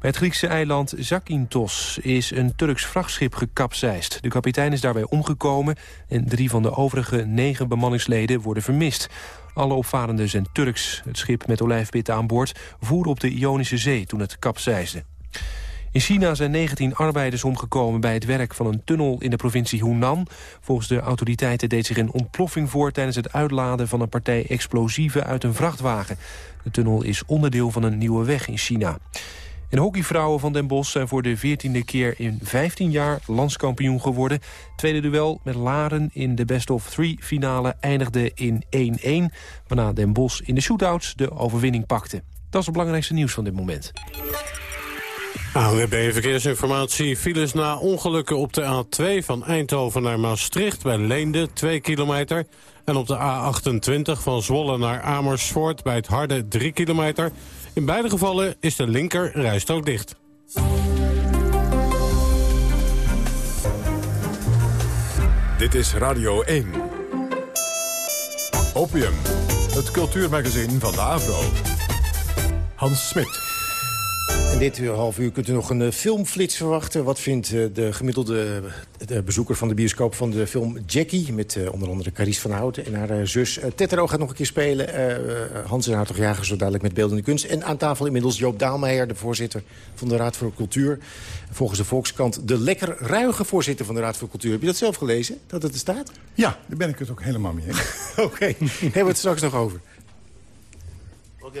Bij het Griekse eiland Zakynthos is een Turks vrachtschip gekapseist. De kapitein is daarbij omgekomen en drie van de overige negen bemanningsleden worden vermist. Alle opvarenden zijn Turks. Het schip met olijfpitten aan boord voer op de Ionische Zee toen het kapseisde. In China zijn 19 arbeiders omgekomen bij het werk van een tunnel in de provincie Hunan. Volgens de autoriteiten deed zich een ontploffing voor tijdens het uitladen van een partij explosieven uit een vrachtwagen. De tunnel is onderdeel van een nieuwe weg in China. En hockeyvrouwen van Den Bosch zijn voor de 14e keer in 15 jaar landskampioen geworden. Tweede duel met Laren in de best of three finale eindigde in 1-1... waarna Den Bosch in de shootouts de overwinning pakte. Dat is het belangrijkste nieuws van dit moment.
ANWB Verkeersinformatie. Files na ongelukken op de A2 van Eindhoven naar Maastricht bij Leende, 2 kilometer. En op de A28 van Zwolle naar Amersfoort bij het Harde, 3 kilometer. In beide gevallen is de linker rijstrook dicht.
Dit is Radio 1. Opium, het cultuurmagazin van de Avro. Hans Smit.
In dit half uur kunt u nog een eh, filmflits verwachten. Wat vindt eh, de gemiddelde de bezoeker van de bioscoop van de film Jackie... met onder andere Carice van Houten en haar zus Tetero gaat nog een keer spelen. Hans en Hartog Jager zo dadelijk met beeldende kunst. En aan tafel inmiddels Joop Daalmeijer, de voorzitter van de Raad voor Cultuur. Volgens de Volkskrant de lekker ruige voorzitter van de Raad voor Cultuur. Heb je dat zelf gelezen, dat het er staat?
Ja, daar ben ik het ook helemaal mee eens.
Oké, okay. hebben we het straks nog over.
Oké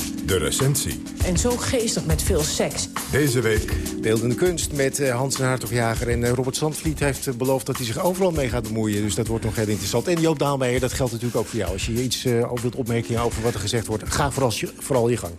De recensie.
En zo geestig met veel seks.
Deze week...
Beeldende kunst met uh, Hans en Hartogjager. En uh, Robert Zandvliet heeft uh, beloofd dat hij zich overal mee gaat bemoeien. Dus dat wordt nog heel interessant. En Joop Daalmeijer, dat geldt natuurlijk ook voor jou. Als je iets over wilt opmerken over wat er gezegd wordt... ga vooral, vooral je gang.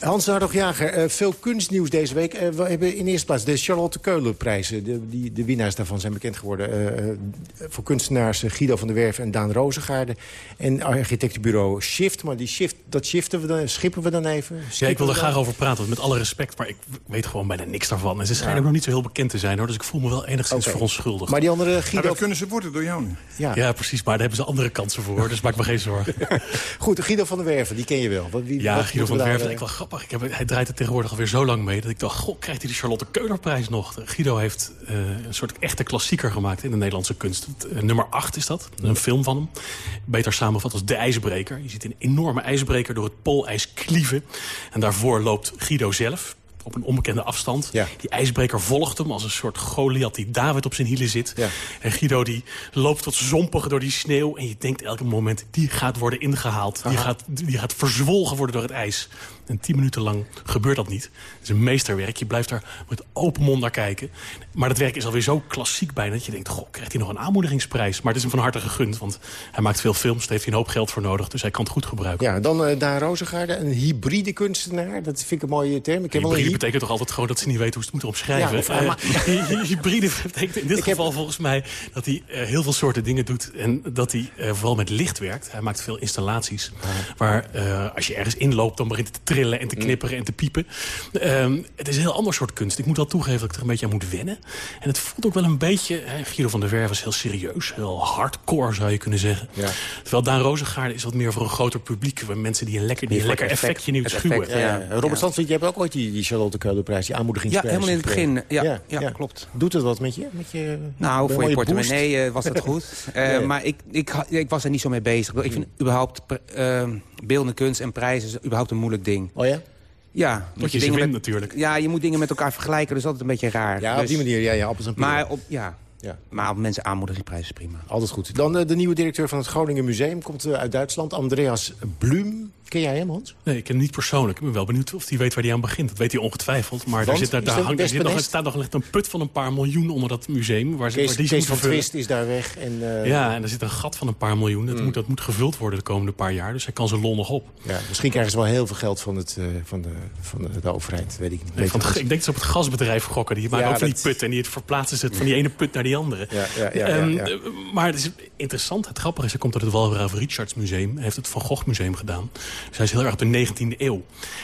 Hans Hartog-Jager, uh, veel kunstnieuws deze week. Uh, we hebben in eerste plaats de Charlotte Keulen-prijzen. De, die, de winnaars daarvan zijn bekend geworden. Uh, voor kunstenaars Guido van der Werf en Daan Rozengaarde. En architectenbureau Shift. Maar die shift, dat shiften we dan, schippen we dan even?
Ja, ik wil er graag over praten, met alle respect. Maar ik weet gewoon bijna niks daarvan. En ze schijnen ook nog niet zo heel bekend te zijn. hoor. Dus ik voel me wel enigszins okay. verontschuldigd.
Maar die andere Guido...
dat kunnen ze worden door jou nu.
Ja. ja, precies. Maar daar hebben ze andere kansen voor. dus maak me geen zorgen.
Goed, Guido van der Werven, die ken je wel. Wie,
ja, Guido van der Werven, ik wel Ik heb, hij draait er tegenwoordig alweer zo lang mee... dat ik dacht, goh, krijgt hij de Charlotte Keulerprijs nog? Guido heeft uh, een soort echte klassieker gemaakt in de Nederlandse kunst. Uh, nummer 8 is dat, een film van hem. Beter samengevat als De IJsbreker. Je ziet een enorme ijsbreker door het poolijs klieven. En daarvoor loopt Guido zelf op een onbekende afstand. Die ijsbreker volgt hem als een soort Goliath die David op zijn hielen zit. En Guido die loopt tot zompig door die sneeuw. En je denkt elke moment, die gaat worden ingehaald. Die gaat, die gaat verzwolgen worden door het ijs. En tien minuten lang gebeurt dat niet. Het is een meesterwerk. Je blijft daar met open mond naar kijken. Maar dat werk is alweer zo klassiek bijna... dat je denkt, goh, krijgt hij nog een aanmoedigingsprijs? Maar het is hem van harte gegund, want hij maakt veel films. Daar heeft hij een hoop geld voor nodig, dus hij kan het goed gebruiken.
Ja, dan uh, Daan Rozengaarde, een hybride kunstenaar. Dat vind ik een mooie term. Ik
heb hybride een betekent toch altijd gewoon dat ze niet weten hoe ze het moeten omschrijven. Ja, uh, hybride betekent in dit geval volgens mij dat hij uh, heel veel soorten dingen doet. En dat hij vooral met licht werkt. Hij maakt veel installaties. Waar als je ergens inloopt, dan begint het te trillen en te knipperen en te piepen. Um, het is een heel ander soort kunst. Ik moet wel toegeven dat ik er een beetje aan moet wennen. En het voelt ook wel een beetje... Hè, Guido van der Werf is heel serieus, heel hardcore zou je kunnen zeggen. Ja. Terwijl Daan Rozengaard is wat meer voor een groter publiek. Mensen die een lekker, die een lekker effectje niet schuwen.
Ja, ja. Robert Stans, je hebt ook ooit die, die Charlotte Keulenprijs, die aanmoedigingsprijs.
Ja, helemaal in het begin. Ja, ja, klopt.
Doet het wat met je? Met je
nou, voor je portemonnee uh, was het goed. Uh, maar ik, ik, ik was er niet zo mee bezig. Ik vind überhaupt uh, beeldende kunst en prijzen is überhaupt een moeilijk ding.
Oh ja?
Ja,
moet je, je dingen met, natuurlijk.
Ja, je moet dingen met elkaar vergelijken, dus dat is altijd een beetje raar.
Ja,
dus,
op die manier, ja, ja appels en peren.
Maar op, ja, ja. Maar op mensen aanmoedigingsprijs is prima.
Altijd goed. Dan uh, de nieuwe directeur van het Groningen Museum komt uh, uit Duitsland, Andreas Blum. Ken jij hem, Hans?
Nee, ik ken hem niet persoonlijk. Ik ben wel benieuwd of hij weet waar hij aan begint. Dat weet hij ongetwijfeld. Maar daar, zit, daar, daar, hangt, er, zit nog, er staat nog een put van een paar miljoen onder dat museum. Waar,
Kees,
waar die
Kees van Twist is daar weg. En, uh...
Ja, en er zit een gat van een paar miljoen. Dat, mm. moet, dat moet gevuld worden de komende paar jaar. Dus hij kan zijn lol nog op.
Ja, misschien krijgen ze wel heel veel geld van, het, uh, van, de, van de, de, overheid. Weet ik niet.
Nee, van het, ik denk dat ze op het gasbedrijf gokken. Die maken ja, ook van die put. En die verplaatsen ze van die ene put naar die andere.
Ja, ja, ja, um,
maar het is interessant. Het grappige is, hij komt uit het Walraaf Richards Museum. Hij heeft het Van Gogh Museum gedaan. Dus hij is heel erg op de 19e eeuw.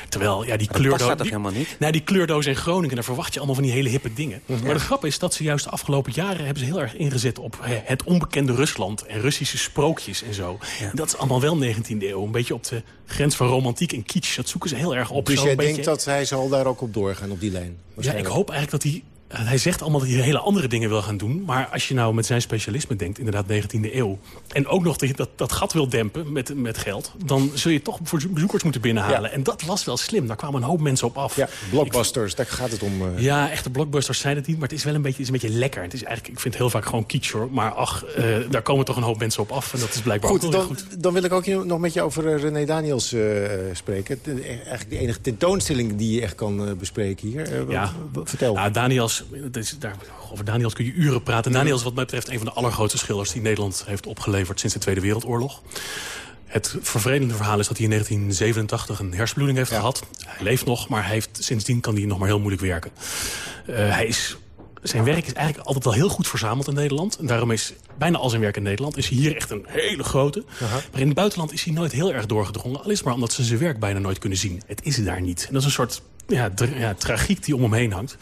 Terwijl, ja, die kleurdoos...
Die, helemaal niet?
Nou, die kleurdoos in Groningen, daar verwacht je allemaal van die hele hippe dingen. Ja. Maar de grap is dat ze juist de afgelopen jaren... hebben ze heel erg ingezet op het onbekende Rusland... en Russische sprookjes en zo. Ja. En dat is allemaal wel 19e eeuw. Een beetje op de grens van romantiek en kitsch. Dat zoeken ze heel erg op.
Dus jij denkt dat hij zal daar ook op doorgaan, op die lijn?
Ja, ik hoop eigenlijk dat hij hij zegt allemaal dat hij hele andere dingen wil gaan doen. Maar als je nou met zijn specialisme denkt, inderdaad 19e eeuw... en ook nog dat, dat gat wil dempen met, met geld... dan zul je toch voor bezoekers moeten binnenhalen. En dat was wel slim. Daar kwamen een hoop mensen op af.
Ja, blockbusters, daar gaat het om. Uh...
Ja, echte blockbusters zijn het niet. Maar het is wel een beetje, is een beetje lekker. Het is eigenlijk, ik vind het heel vaak gewoon kitsch hoor. Maar ach, uh, daar komen toch een hoop mensen op af. En dat is blijkbaar
goed,
ook
dan,
goed.
Dan wil ik ook nog met je over René Daniels spreken. De, eigenlijk de enige tentoonstelling die je echt kan bespreken hier.
ja,
vertel.
Ja, Daniels, dat is, daar over Daniels kun je uren praten. Daniels is wat mij betreft een van de allergrootste schilders... die Nederland heeft opgeleverd sinds de Tweede Wereldoorlog. Het vervelende verhaal is dat hij in 1987 een hersenbloeding heeft gehad. Hij leeft nog, maar hij heeft, sindsdien kan hij nog maar heel moeilijk werken. Uh, hij is zijn werk is eigenlijk altijd al heel goed verzameld in Nederland. En daarom is bijna al zijn werk in Nederland is hier echt een hele grote. Uh -huh. Maar in het buitenland is hij nooit heel erg doorgedrongen. Al is maar omdat ze zijn werk bijna nooit kunnen zien. Het is daar niet. En dat is een soort ja, ja, tragiek die om hem heen hangt.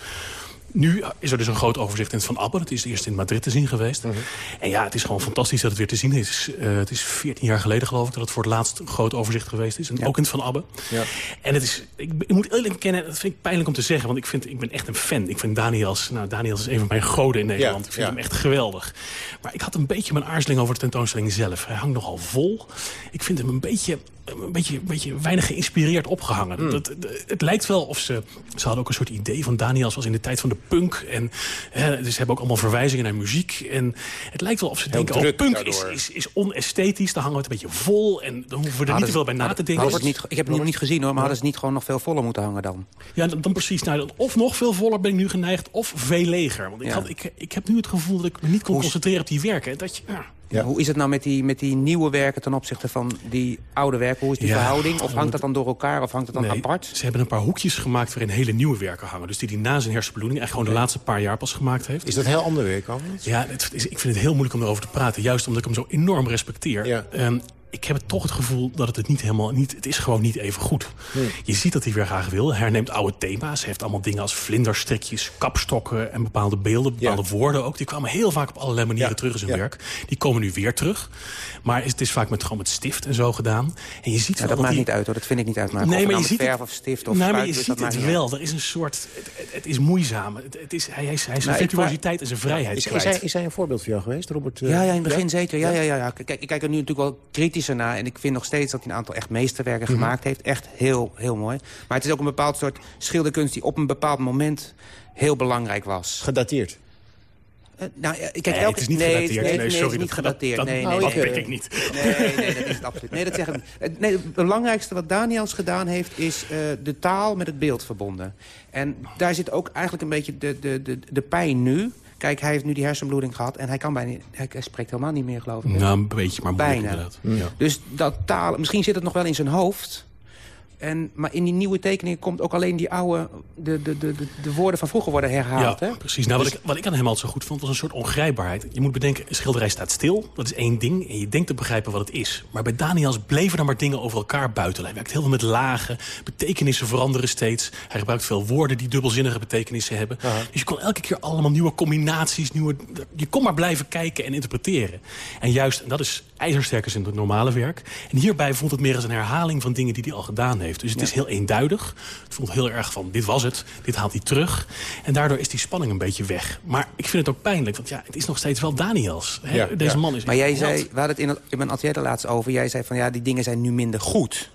Nu is er dus een groot overzicht in het Van Abbe. Dat is eerst in Madrid te zien geweest. Mm -hmm. En ja, het is gewoon fantastisch dat het weer te zien is. Uh, het is 14 jaar geleden geloof ik dat het voor het laatst een groot overzicht geweest is. En ja. ook in het Van Abbe. Ja. En het is, ik, ik, moet eerlijk bekennen, dat vind ik pijnlijk om te zeggen. Want ik, vind, ik ben echt een fan. Ik vind Daniels, nou Daniels is een van mijn goden in Nederland. ik vind hem echt geweldig. Maar ik had een beetje mijn aarzeling over de tentoonstelling zelf. Hij hangt nogal vol. Ik vind hem een beetje een beetje, een beetje weinig geïnspireerd opgehangen. Mm. Dat, het, het lijkt wel of ze... Ze hadden ook een soort idee van Daniels was in de tijd van de punk. En hè, dus ze hebben ook allemaal verwijzingen naar muziek. En het lijkt wel of ze
Heel
denken... Oh, punk is, is, is onesthetisch, dan hangen we het een beetje vol. En dan hoeven we er hadden niet te veel bij na te denken.
Niet, ik heb het nog niet gezien hoor, maar hadden ze niet gewoon nog veel voller moeten hangen dan?
Ja, dan, dan precies. Nou, of nog veel voller ben ik nu geneigd, of veel leger. Want ik, ja. had, ik, ik heb nu het gevoel dat ik me niet kon Hoe concentreren op die werken. Dat je, ja.
Ja. Hoe is het nou met die, met die nieuwe werken ten opzichte van die oude werken? Hoe is die ja, verhouding? Of hangt dat dan door elkaar of hangt het dan
nee,
apart?
Ze hebben een paar hoekjes gemaakt waarin hele nieuwe werken hangen. Dus die die na zijn hersenbloeding eigenlijk gewoon de laatste paar jaar pas gemaakt heeft.
Is dat heel ander werk al?
Ja, het is, ik vind het heel moeilijk om erover te praten. Juist omdat ik hem zo enorm respecteer. Ja. Um, ik heb toch het gevoel dat het het niet helemaal... Niet, het is gewoon niet even goed. Nee. Je ziet dat hij weer graag wil. Hij herneemt oude thema's. Hij heeft allemaal dingen als vlinderstrikjes, kapstokken... en bepaalde beelden, bepaalde ja. woorden ook. Die kwamen heel vaak op allerlei manieren ja. terug in zijn ja. werk. Die komen nu weer terug. Maar het is vaak met, gewoon met stift en zo gedaan. En je ziet
ja,
wel
dat maakt
die...
niet uit hoor. Dat vind ik niet uitmaken.
Nee, maar je
nou
ziet
verf
het...
of stift of
nee, maar je
dus
ziet het wel. Er is een soort... Het, het is moeizaam. Het, het is, hij, is, hij is zijn
Nou, ik-
virtuositeit en zijn vrijheid
Is, is, hij, is hij een voorbeeld voor jou geweest, Robert?
Ja, ja, in het begin zeker. Ja, ja, ja, ja. Kijk, ik kijk er nu natuurlijk wel kritisch En ik vind nog steeds dat hij een aantal echt meesterwerken
Mhm.
gemaakt heeft. Echt heel, heel mooi. Maar het is ook een bepaald soort schilderkunst... die op een bepaald moment heel belangrijk was.
Gedateerd?
Eh, nou, kijk,
Nee,
elke...
het is niet
nee,
gedateerd.
Nee,
Nee,
nee,
sorry,
het is niet
dat-
gedateerd.
dat-
nee, nee,
dat
nee.
pik ik niet.
Nee, nee, dat is het absoluut. Nee, dat zeg ik niet. Eh, Nee, het belangrijkste wat Daniels gedaan heeft... is eh, de taal met het beeld verbonden. En daar zit ook eigenlijk een beetje de, de, de, de pijn nu... Kijk, hij heeft nu die hersenbloeding gehad en hij kan bijna niet, hij, hij spreekt helemaal niet meer, geloof ik.
Nou, een beetje, maar
Bijna.
Ja.
Dus dat taal, misschien zit het nog wel in zijn hoofd. En, maar in die nieuwe tekeningen komt ook alleen die oude... de, de, de, de, de woorden van vroeger worden herhaald.
Ja,
hè?
precies. Nou, wat,
Dus-
ik, wat ik aan hem altijd zo goed vond, was een soort ongrijpbaarheid. Je moet bedenken, een schilderij staat stil. Dat is één ding. En je denkt te begrijpen wat het is. Maar bij Daniels bleven er maar dingen over elkaar buiten. Hij werkt heel veel met lagen. Betekenissen veranderen steeds. Hij gebruikt veel woorden die dubbelzinnige betekenissen hebben. Dus je kon elke keer allemaal nieuwe combinaties. Nieuwe, je kon maar blijven kijken en interpreteren. En juist, en dat is ijzersterk is in het normale werk. En hierbij voelt het meer als een herhaling van dingen die hij al gedaan heeft. Dus het is heel eenduidig. Het voelt heel erg van, dit was het. Dit haalt hij terug. En daardoor is die spanning een beetje weg. Maar ik vind het ook pijnlijk, want ja, het is nog steeds wel Daniels. Hè? Deze man is
Maar jij zei, we hadden het in, in mijn atelier er laatst over... jij zei van ja, die dingen zijn nu minder goed.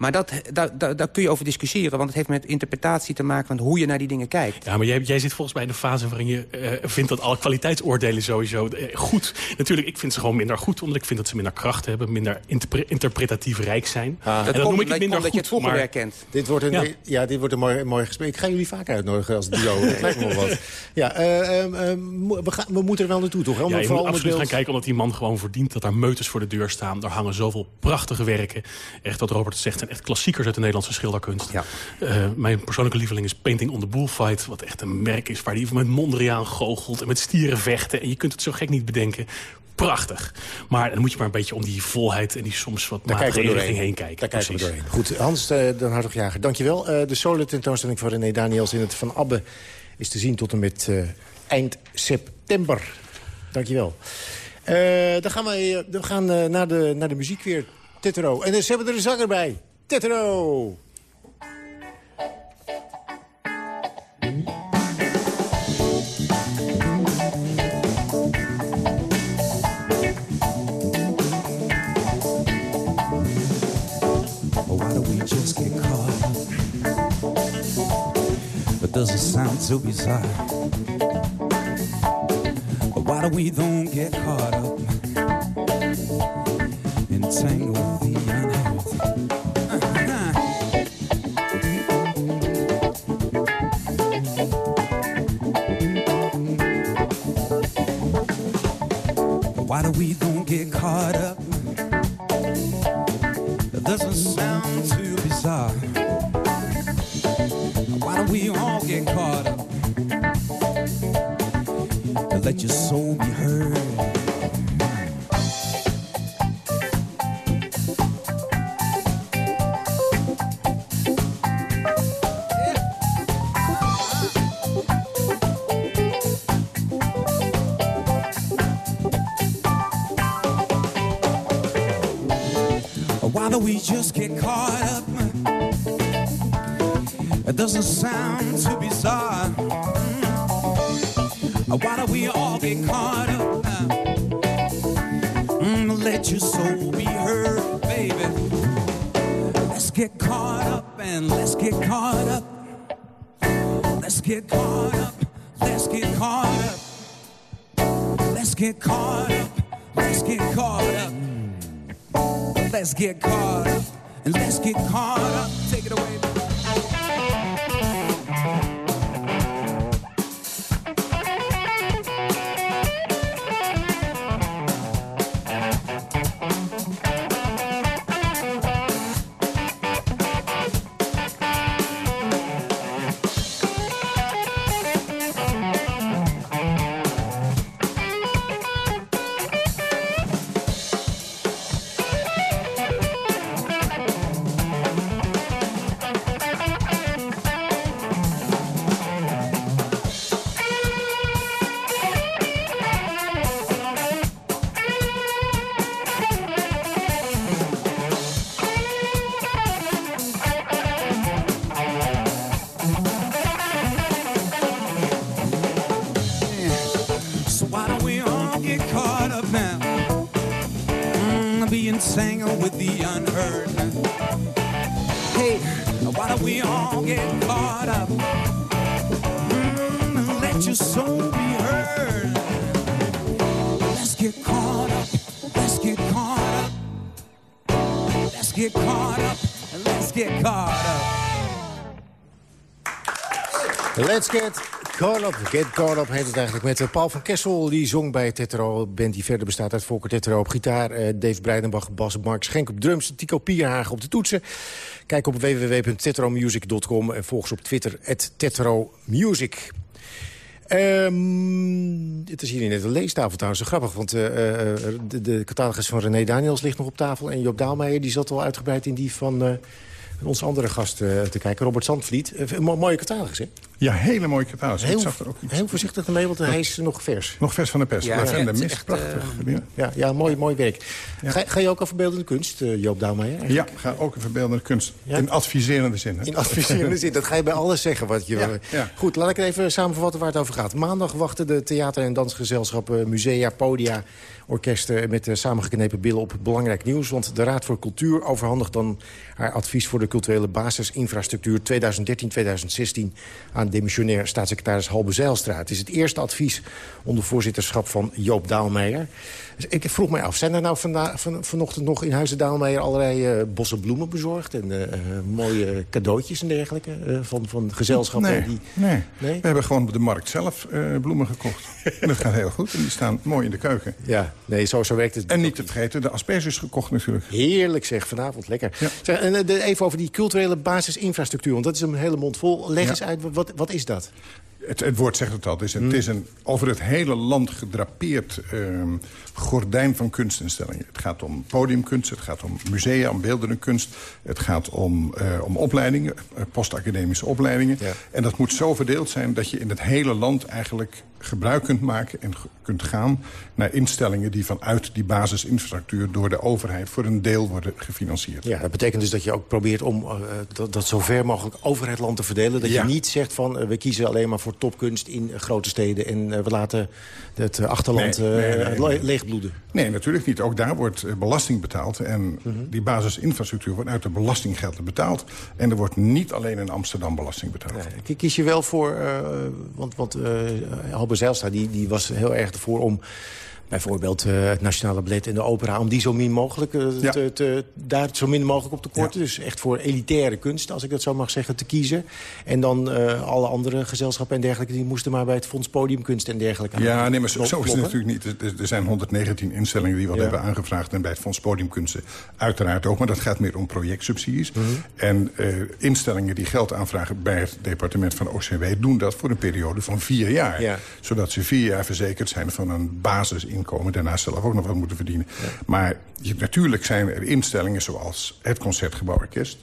Maar dat, daar, daar, daar kun je over discussiëren. Want het heeft met interpretatie te maken van hoe je naar die dingen kijkt.
Ja, maar jij, jij zit volgens mij in de fase waarin je eh, vindt dat alle kwaliteitsoordelen sowieso eh, goed. Natuurlijk, ik vind ze gewoon minder goed, omdat ik vind dat ze minder kracht hebben, minder interpre- interpretatief rijk zijn. en
Dat
dat
komt-
noem ik
dat
niet minder
dat je het
goed.
vroeger
maar-
weer kent.
Dit wordt een,
Ja.
ja. dit wordt een mooi, mooi gesprek. Ik ga jullie vaak uitnodigen als duo. Dat lijkt me wel wat. Ja, eh, ehm, ehm, we, gaan, we moeten er wel naartoe, toch? hè? Om
Ja, je
vooral
moet
om het
absoluut gaan kijken omdat die man gewoon verdient dat daar meutes voor de deur staan. Daar hangen zoveel prachtige werken. Echt wat Robert zegt, zijn echt klassiekers uit de Nederlandse schilderkunst. Eh, mijn persoonlijke lieveling is Painting on the Bullfight. Wat echt een merk is waar hij met Mondriaan goochelt en met stieren vechten. En je kunt het zo gek niet bedenken. Prachtig. Maar dan moet je maar een beetje om die volheid en die soms wat
Daar
matige
doorheen.
heen kijken.
Daar kijken we doorheen. Goed, Hans uh, Den Hartog-Jager, dankjewel. Uh, de solo-tentoonstelling van René Daniels in het Van Abbe... is te zien tot en met uh, eind september. Dankjewel. Uh, dan gaan we, we gaan, naar, de, naar de muziek weer. Tetero. En ze hebben er een zanger bij. Tetero.
Why do we just get caught up? It doesn't sound too bizarre. Why do we don't get caught up in tangle Why do we don't get caught up? It doesn't sound too bizarre. Why don't we all get caught up? Let your soul be caught up. Get caught up
heet het eigenlijk met eh, Paul van Kessel. Die zong bij Tetro, band die verder bestaat uit Volker Tetro op gitaar. eh, Dave Breidenbach, bas, Mark Schenk op drums. Tico Pierhagen op de toetsen. Kijk op www.tetromusic.com en volg ze op Twitter, @tetromusic. Ehm, het is hier net een leestafel trouwens, grappig. Want eh, de, de catalogus van René Daniels ligt nog op tafel. En Joop Daalmeijer die zat al uitgebreid in die van eh, onze andere gast eh, te kijken. Robert Zandvliet. Eh, een mo- mooie catalogus, hè?
Ja, hele mooie catalogus.
Heel,
Ik zag er ook iets-
heel voorzichtig ermee, want hij is nog vers.
Nog vers van de pers.
Ja,
Lavender
echt-
Mist,
echt,
prachtig.
eh, Ja, ja mooi, mooi werk. Ga, ga je ook over beeldende kunst, Joop Daalmeijer?
ja, ga ook een verbeeldende kunst. In adviserende zin. Hè?
In adviserende zin, dat ga je bij alles zeggen. Wat je,
Ja, ja.
Goed, laat ik even samenvatten waar het over gaat. Maandag wachten de theater- en dansgezelschappen, musea, podia, orkesten... met eh, samengeknepen billen op belangrijk nieuws. Want de Raad voor Cultuur overhandigt dan haar advies... voor de culturele basisinfrastructuur 2013-2016... aan demissionair staatssecretaris Halbe Zijlstra. Het is het eerste advies onder voorzitterschap van Joop Daalmeijer. Dus ik vroeg mij af, zijn er nou van, vanochtend nog in Huizen Daalmeijer... allerlei eh, bossen bloemen bezorgd en eh, mooie cadeautjes en dergelijke... van, van gezelschappen
Nee,
die...
nee.
Nee?
we hebben gewoon op de markt zelf bloemen gekocht. en dat gaat heel goed. En die staan mooi in de keuken.
Ja, nee, zo, zo werkt het.
En niet te vergeten, de asperges gekocht natuurlijk.
Heerlijk zeg, vanavond lekker. Zeg, en eh, even over die culturele basisinfrastructuur, want dat is een hele mond vol. Leg
Ja.
eens uit, wat, wat is dat?
Het, het woord zegt het al. Het is een, het is een over het hele land gedrapeerd ehm, gordijn van kunstinstellingen. Het gaat om podiumkunst, het gaat om musea, om beeldende kunst. Het gaat om, eh, om opleidingen, eh, postacademische opleidingen. En dat moet zo verdeeld zijn dat je in het hele land eigenlijk gebruik kunt maken... en kunt gaan naar instellingen die vanuit die basisinfrastructuur... door de overheid voor een deel worden gefinancierd.
Ja, dat betekent dus dat je ook probeert om eh, dat, dat zo ver mogelijk over het land te verdelen. Dat
Ja.
je niet zegt van eh, we kiezen alleen maar voor topkunst in grote steden... en eh, we laten het achterland
Nee, nee, nee,
le-
nee.
leegbloeden.
Nee, natuurlijk niet. Ook daar wordt belasting betaald. En die basisinfrastructuur wordt uit de belastinggelden betaald. En er wordt niet alleen in Amsterdam belasting betaald.
Kies je wel voor, want, want Halbe Zijlstra die, die was heel erg ervoor om... bijvoorbeeld eh, het Nationale Ballet en de opera... om die zo min mogelijk, eh,
Ja.
te, te- daar zo min mogelijk op te korten. Dus echt voor elitaire kunst, als ik dat zo mag zeggen, te kiezen. En dan eh, alle andere gezelschappen en dergelijke... die moesten maar bij het Fonds Podiumkunst en dergelijke... aan
Ja, nee, maar zo, is het natuurlijk niet. Er- Er zijn 119 instellingen die wat
Ja.
hebben aangevraagd... en bij het Fonds Podiumkunsten uiteraard ook. Maar dat gaat meer om projectsubsidies.
Mhm.
En instellingen die geld aanvragen bij het departement van OCW... doen dat voor een periode van vier jaar.
Ja.
Zodat ze vier jaar verzekerd zijn van een basisinkomen. Daarnaast zelf ook nog wat moeten verdienen. Maar je, natuurlijk zijn er instellingen zoals het Concertgebouworkest...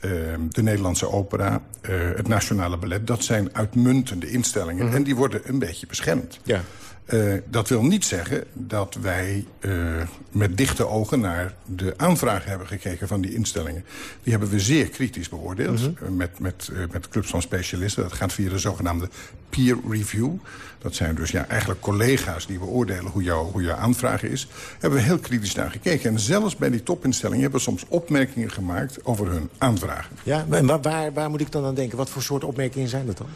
eh, de Nederlandse opera, eh, het Nationale Ballet... dat zijn uitmuntende instellingen en die worden een beetje beschermd.
Ja.
Eh, dat wil niet zeggen dat wij eh, met dichte ogen naar de aanvragen hebben gekeken van die instellingen. Die hebben we zeer kritisch beoordeeld eh, met, met, met clubs van specialisten. Dat gaat via de zogenaamde peer review. Dat zijn dus ja, eigenlijk collega's die beoordelen hoe, jouw hoe jouw aanvraag is. Hebben we heel kritisch naar gekeken. En zelfs bij die topinstellingen hebben we soms opmerkingen gemaakt over hun
Ja, en waar, waar, moet ik dan aan denken? Wat voor soort opmerkingen zijn dat dan?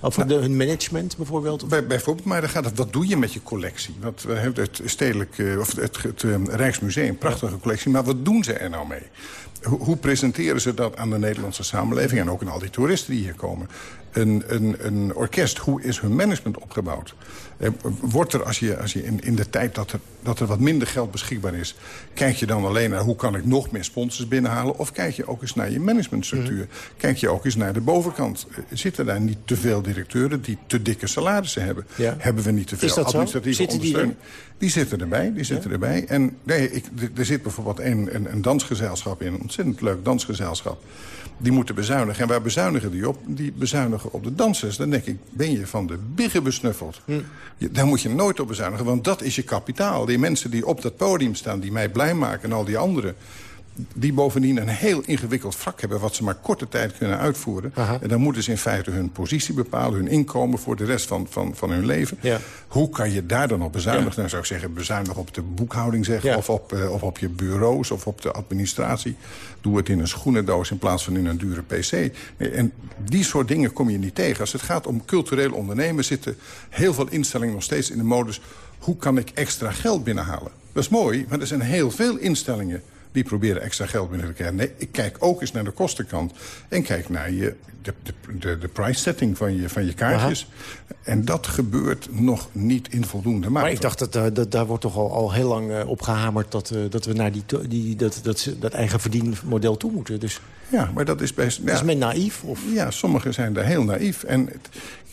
Over de, hun management bijvoorbeeld?
Bij, bijvoorbeeld, maar dan gaat het, wat doe je met je collectie? Want we hebben het stedelijk, eh, of het, het, eh, Rijksmuseum, prachtige collectie. Maar wat doen ze er nou mee? Hoe, hoe presenteren ze dat aan de Nederlandse samenleving... en ook aan al die toeristen die hier komen? Een, een, een orkest, hoe is hun management opgebouwd? Eh, wordt er, als je, als je in, in de tijd dat er, dat er wat minder geld beschikbaar is... kijk je dan alleen naar hoe kan ik nog meer sponsors binnenhalen... of kijk je ook eens naar je managementstructuur? Kijk je ook eens naar de bovenkant? Eh, Zitten daar niet te veel directeuren die te dikke salarissen hebben?
Ja.
Hebben we niet te veel administratieve
Zitten die
ondersteuning? Die zitten erbij, die zitten erbij. En nee, ik, er- er zit bijvoorbeeld een, een, een dansgezelschap in, een ontzettend leuk dansgezelschap. Die moeten bezuinigen. En waar bezuinigen die op? Die bezuinigen op de dansers. Dan denk ik, ben je van de biggen besnuffeld. Je- daar moet je nooit op bezuinigen, want dat is je kapitaal. Die mensen die op dat podium staan, die mij blij maken en al die anderen... die bovendien een heel ingewikkeld vak hebben... wat ze maar korte tijd kunnen uitvoeren. En dan moeten ze in feite hun positie bepalen... hun inkomen voor de rest van, van, van hun leven.
Ja.
Hoe kan je daar dan op bezuinigen? Dan zou ik zeggen, bezuinig op de boekhouding zeggen... Of, op, uh, of op je bureaus of op de administratie. Doe het in een schoenendoos in plaats van in een dure pc. Nee, en die soort dingen kom je niet tegen. Als het gaat om cultureel ondernemen... zitten heel veel instellingen nog steeds in de modus... hoe kan ik extra geld binnenhalen? Dat is mooi, maar er zijn heel veel instellingen die proberen extra geld binnen te krijgen. Nee, ik kijk ook eens naar de kostenkant. En kijk naar je, de, de, de, price setting van je, van je kaartjes. En dat gebeurt nog niet in voldoende mate.
Maar ik dacht, dat, uh, dat daar wordt toch al, al heel lang uh, op gehamerd... dat, uh, dat we naar die, die, dat, dat, dat eigen verdienmodel toe moeten. Dus...
Ja, maar dat is best... Ja,
is men naïef? Of?
Ja, sommigen zijn daar heel naïef. En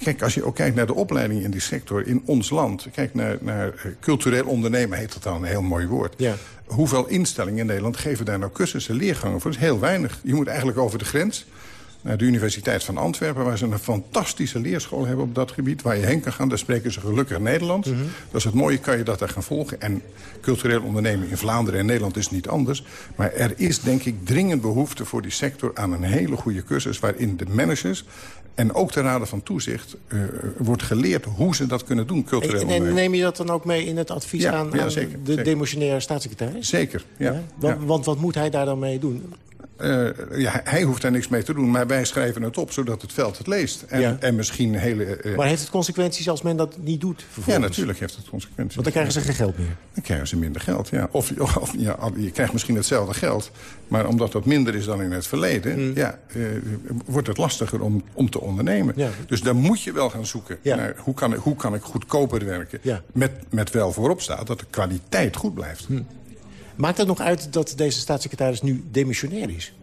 kijk, als je ook kijkt naar de opleiding in die sector in ons land... kijk naar, naar cultureel ondernemen, heet dat dan een heel mooi woord...
Ja
hoeveel instellingen in Nederland geven daar nou cursussen, leergangen voor? Dat is heel weinig. Je moet eigenlijk over de grens naar de Universiteit van Antwerpen... waar ze een fantastische leerschool hebben op dat gebied... waar je heen kan gaan, daar spreken ze gelukkig Nederlands.
Mhm.
Dat is het mooie, kan je dat daar gaan volgen. En cultureel ondernemen in Vlaanderen en Nederland is niet anders. Maar er is denk ik dringend behoefte voor die sector... aan een hele goede cursus waarin de managers en ook de raden van toezicht uh, wordt geleerd hoe ze dat kunnen doen, cultureel
En, en neem je dat dan ook mee in het advies
Ja,
aan,
ja,
aan de
zeker.
demissionaire staatssecretaris?
Zeker, ja.
Want, want wat moet hij daar dan mee doen?
Uh, ja, hij hoeft daar niks mee te doen, maar wij schrijven het op zodat het veld het leest. En,
Ja.
en misschien hele... uh,
Maar heeft het consequenties als men dat niet doet?
ja, natuurlijk heeft het consequenties.
Want dan krijgen ze geen geld meer.
Dan krijgen ze minder geld, ja. Of, of ja, je krijgt misschien hetzelfde geld... maar omdat dat minder is dan in het verleden... Ja, eh, wordt het lastiger om, om te ondernemen.
Ja.
Dus dan moet je wel gaan zoeken naar hoe kan, ik, hoe kan ik goedkoper werken...
Ja.
Met, met wel voorop staat dat de kwaliteit goed blijft.
Maakt het nog uit dat deze staatssecretaris nu demissionair is?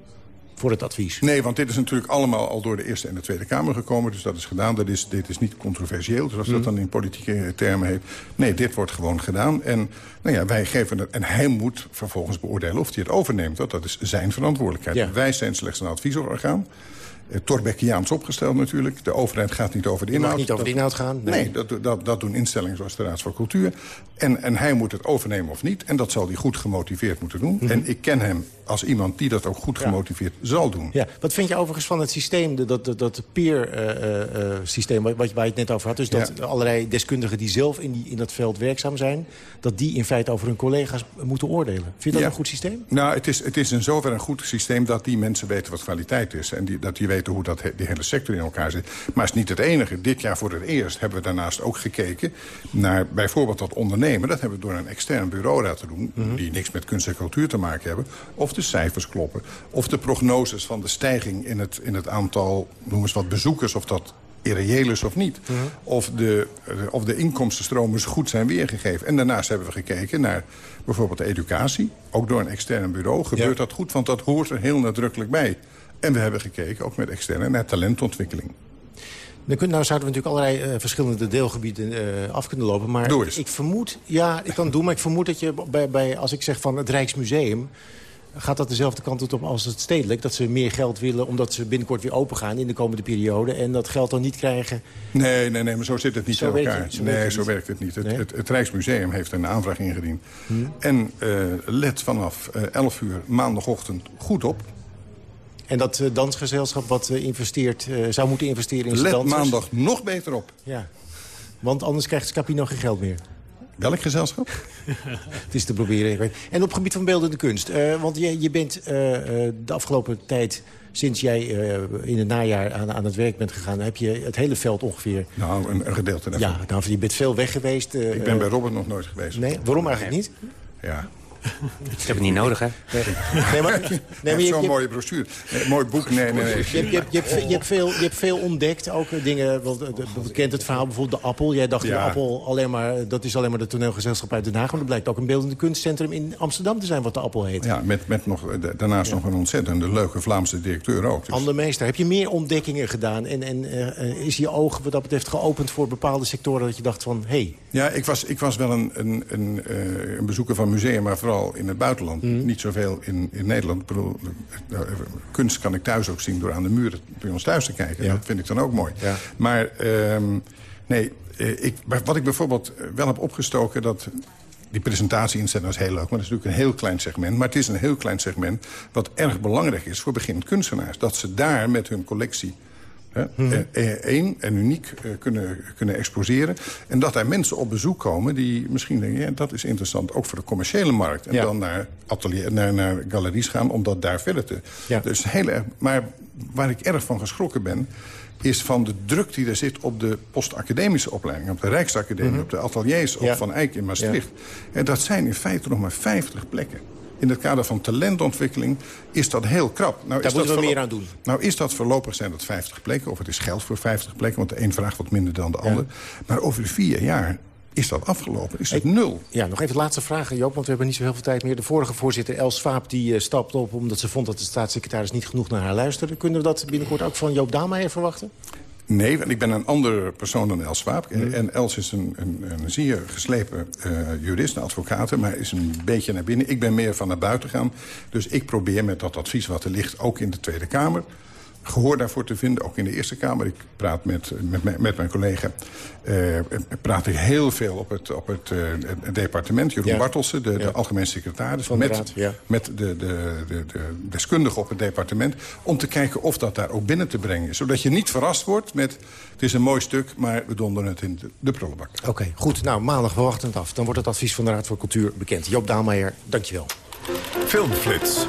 Voor het advies?
Nee, want dit is natuurlijk allemaal al door de Eerste en de Tweede Kamer gekomen. Dus dat is gedaan. Dat is, dit is niet controversieel, zoals dat dan in politieke termen heet. Nee, dit wordt gewoon gedaan. En nou ja, wij geven het. En hij moet vervolgens beoordelen of hij het overneemt. Want dat is zijn verantwoordelijkheid.
Ja.
Wij zijn slechts een adviesorgaan. Eh, Torbekkiaans opgesteld natuurlijk. De overheid gaat niet over de
Het mag
inhoud.
niet over de inhoud gaan.
Nee, nee dat, dat, dat doen instellingen zoals de Raad voor Cultuur. En, en hij moet het overnemen of niet. En dat zal hij goed gemotiveerd moeten doen.
Mhm.
En ik ken hem als iemand die dat ook goed gemotiveerd zal doen.
Ja, wat vind je overigens van het systeem, dat, dat, dat peer-systeem waar, waar je het net over had? Dus dat allerlei deskundigen die zelf in, die, in dat veld werkzaam zijn... dat die in feite over hun collega's moeten oordelen. Vind je dat
Ja.
een goed systeem?
Nou, het is, het is in zoverre een goed systeem dat die mensen weten wat kwaliteit is. En die, dat die weten hoe dat, die hele sector in elkaar zit. Maar het is niet het enige. Dit jaar voor het eerst hebben we daarnaast ook gekeken naar bijvoorbeeld dat ondernemen. Dat hebben we door een extern bureau laten doen. Die niks met kunst en cultuur te maken hebben. Of de cijfers kloppen. Of de prognoses van de stijging in het, in het aantal, noem eens wat, bezoekers. Of dat irreëel is of niet. Of, de, eh, of de inkomstenstromen goed zijn weergegeven. En daarnaast hebben we gekeken naar bijvoorbeeld de educatie. Ook door een extern bureau. Gebeurt dat goed? Want dat hoort er heel nadrukkelijk bij. En we hebben gekeken, ook met externe, naar talentontwikkeling.
Dan kun, nou zouden we natuurlijk allerlei eh, verschillende deelgebieden eh, af kunnen lopen. Maar
Doe eens.
ik vermoed, ja, ik kan het doen, maar ik vermoed dat je bij, bij, als ik zeg van het Rijksmuseum, gaat dat dezelfde kant op als het stedelijk. Dat ze meer geld willen omdat ze binnenkort weer open gaan in de komende periode. En dat geld dan niet krijgen.
Nee, nee, nee, maar zo zit het niet
Zo
in elkaar.
het- zo werkt
nee, zo werkt het niet. Het,
Nee?
het, het Rijksmuseum heeft een aanvraag ingediend.
Hmm.
En eh, let vanaf eh 11 uur maandagochtend goed op.
En dat eh, dansgezelschap wat eh, investeert, eh, zou moeten investeren in zijn
Let
dansers.
maandag nog beter op.
Ja. Want anders krijgt Scapino geen geld meer.
Welk gezelschap?
Het is te proberen. ik weet. En op het gebied van beeldende kunst. eh, want je, je bent eh, eh, de afgelopen tijd, sinds jij eh, in het najaar aan, aan het werk bent gegaan... heb je het hele veld ongeveer...
Nou, een, een gedeelte daarvan.
Ja, nou, je bent veel weg geweest.
Ik ben bij Robert nog nooit geweest.
Nee, waarom eigenlijk niet?
Ja.
Ik heb het niet nodig, hè?
Nee, maar, nee, maar je,
Zo'n mooie brochure. Nee, mooi boek. Nee, nee, nee.
Je, hebt- je, je, je, hebt, veel, je hebt veel ontdekt, ook eh, dingen, want, eh, kent het verhaal bijvoorbeeld de Appel. Jij dacht
Ja.
de Appel alleen maar, dat is alleen maar de toneelgezelschap uit Den Haag. Maar er blijkt ook een beeldende kunstcentrum in Amsterdam te zijn wat de Appel heet.
Ja, met, met nog, eh, daarnaast nog een ontzettende leuke Vlaamse directeur ook. Dus-
Anne Meester, heb je meer ontdekkingen gedaan? En, en eh, eh, is je oog wat dat betreft geopend voor bepaalde sectoren dat je dacht van, hé, hey,
Ja, ik was, ik was wel een, een, een, eh, een bezoeker van musea, maar vooral in het buitenland. Niet zoveel in, in Nederland. Ik bedoel, eh, kunst kan ik thuis ook zien door aan de muren bij ons thuis te kijken. Dat vind ik dan ook mooi.
Ja.
Maar ehm, nee, eh, ik, wat ik bijvoorbeeld wel heb opgestoken... dat die presentatie inzetten, dat is heel leuk. Maar dat is natuurlijk een heel klein segment. Maar het is een heel klein segment wat erg belangrijk is voor beginnend kunstenaars. Dat ze daar met hun collectie één mhm. en uniek kunnen, kunnen exposeren. En dat daar mensen op bezoek komen die misschien denken... Ja, dat is interessant, ook voor de commerciële markt. En dan naar, atelier, naar, naar galeries gaan om dat daar verder te... Ja. Dus heel erg, maar waar ik erg van geschrokken ben is van de druk die er zit op de postacademische opleiding... op de Rijksacademie, mhm. op de ateliers op Van Eyck in Maastricht. En dat zijn in feite nog maar 50 plekken. In het kader van talentontwikkeling is dat heel krap.
Nou, Daar
is
moeten
dat
we meer aan doen.
Nou is dat voorlopig zijn dat 50 plekken. Of het is geld voor 50 plekken, want de een vraagt wat minder dan de ander. Maar over de vier jaar is dat afgelopen? Is het nul?
Ja, nog even de laatste vraag, Joop, want we hebben niet zo heel veel tijd meer. De vorige voorzitter, Els Swaap, die uh, stapte op... omdat ze vond dat de staatssecretaris niet genoeg naar haar luisterde. Kunnen we dat binnenkort ook van Joop Daalmeijer verwachten?
Nee, want ik ben een andere persoon dan Els Swaap. Mm. En Els is een, een, een zeer geslepen uh, jurist, een advocaat... maar is een beetje naar binnen. Ik ben meer van naar buiten gaan. Dus ik probeer met dat advies wat er ligt, ook in de Tweede Kamer gehoor daarvoor te vinden, ook in de Eerste Kamer. Ik praat met, met, met mijn collega. Uh, praat ik heel veel op het, op het, uh, departement. Jeroen ja. Bartelsen, de, de algemeen secretaris.
Van de met, raad, ja.
met de, de, de, de deskundige op het departement. Om te kijken of dat daar ook binnen te brengen is. Zodat je niet verrast wordt met... het is een mooi stuk, maar we donderen het in de, de prullenbak.
Oké, goed. Nou, maandag wachtend af. Dan wordt het advies van de Raad voor Cultuur bekend. Joop Daalmeijer, dankjewel.
Filmflits.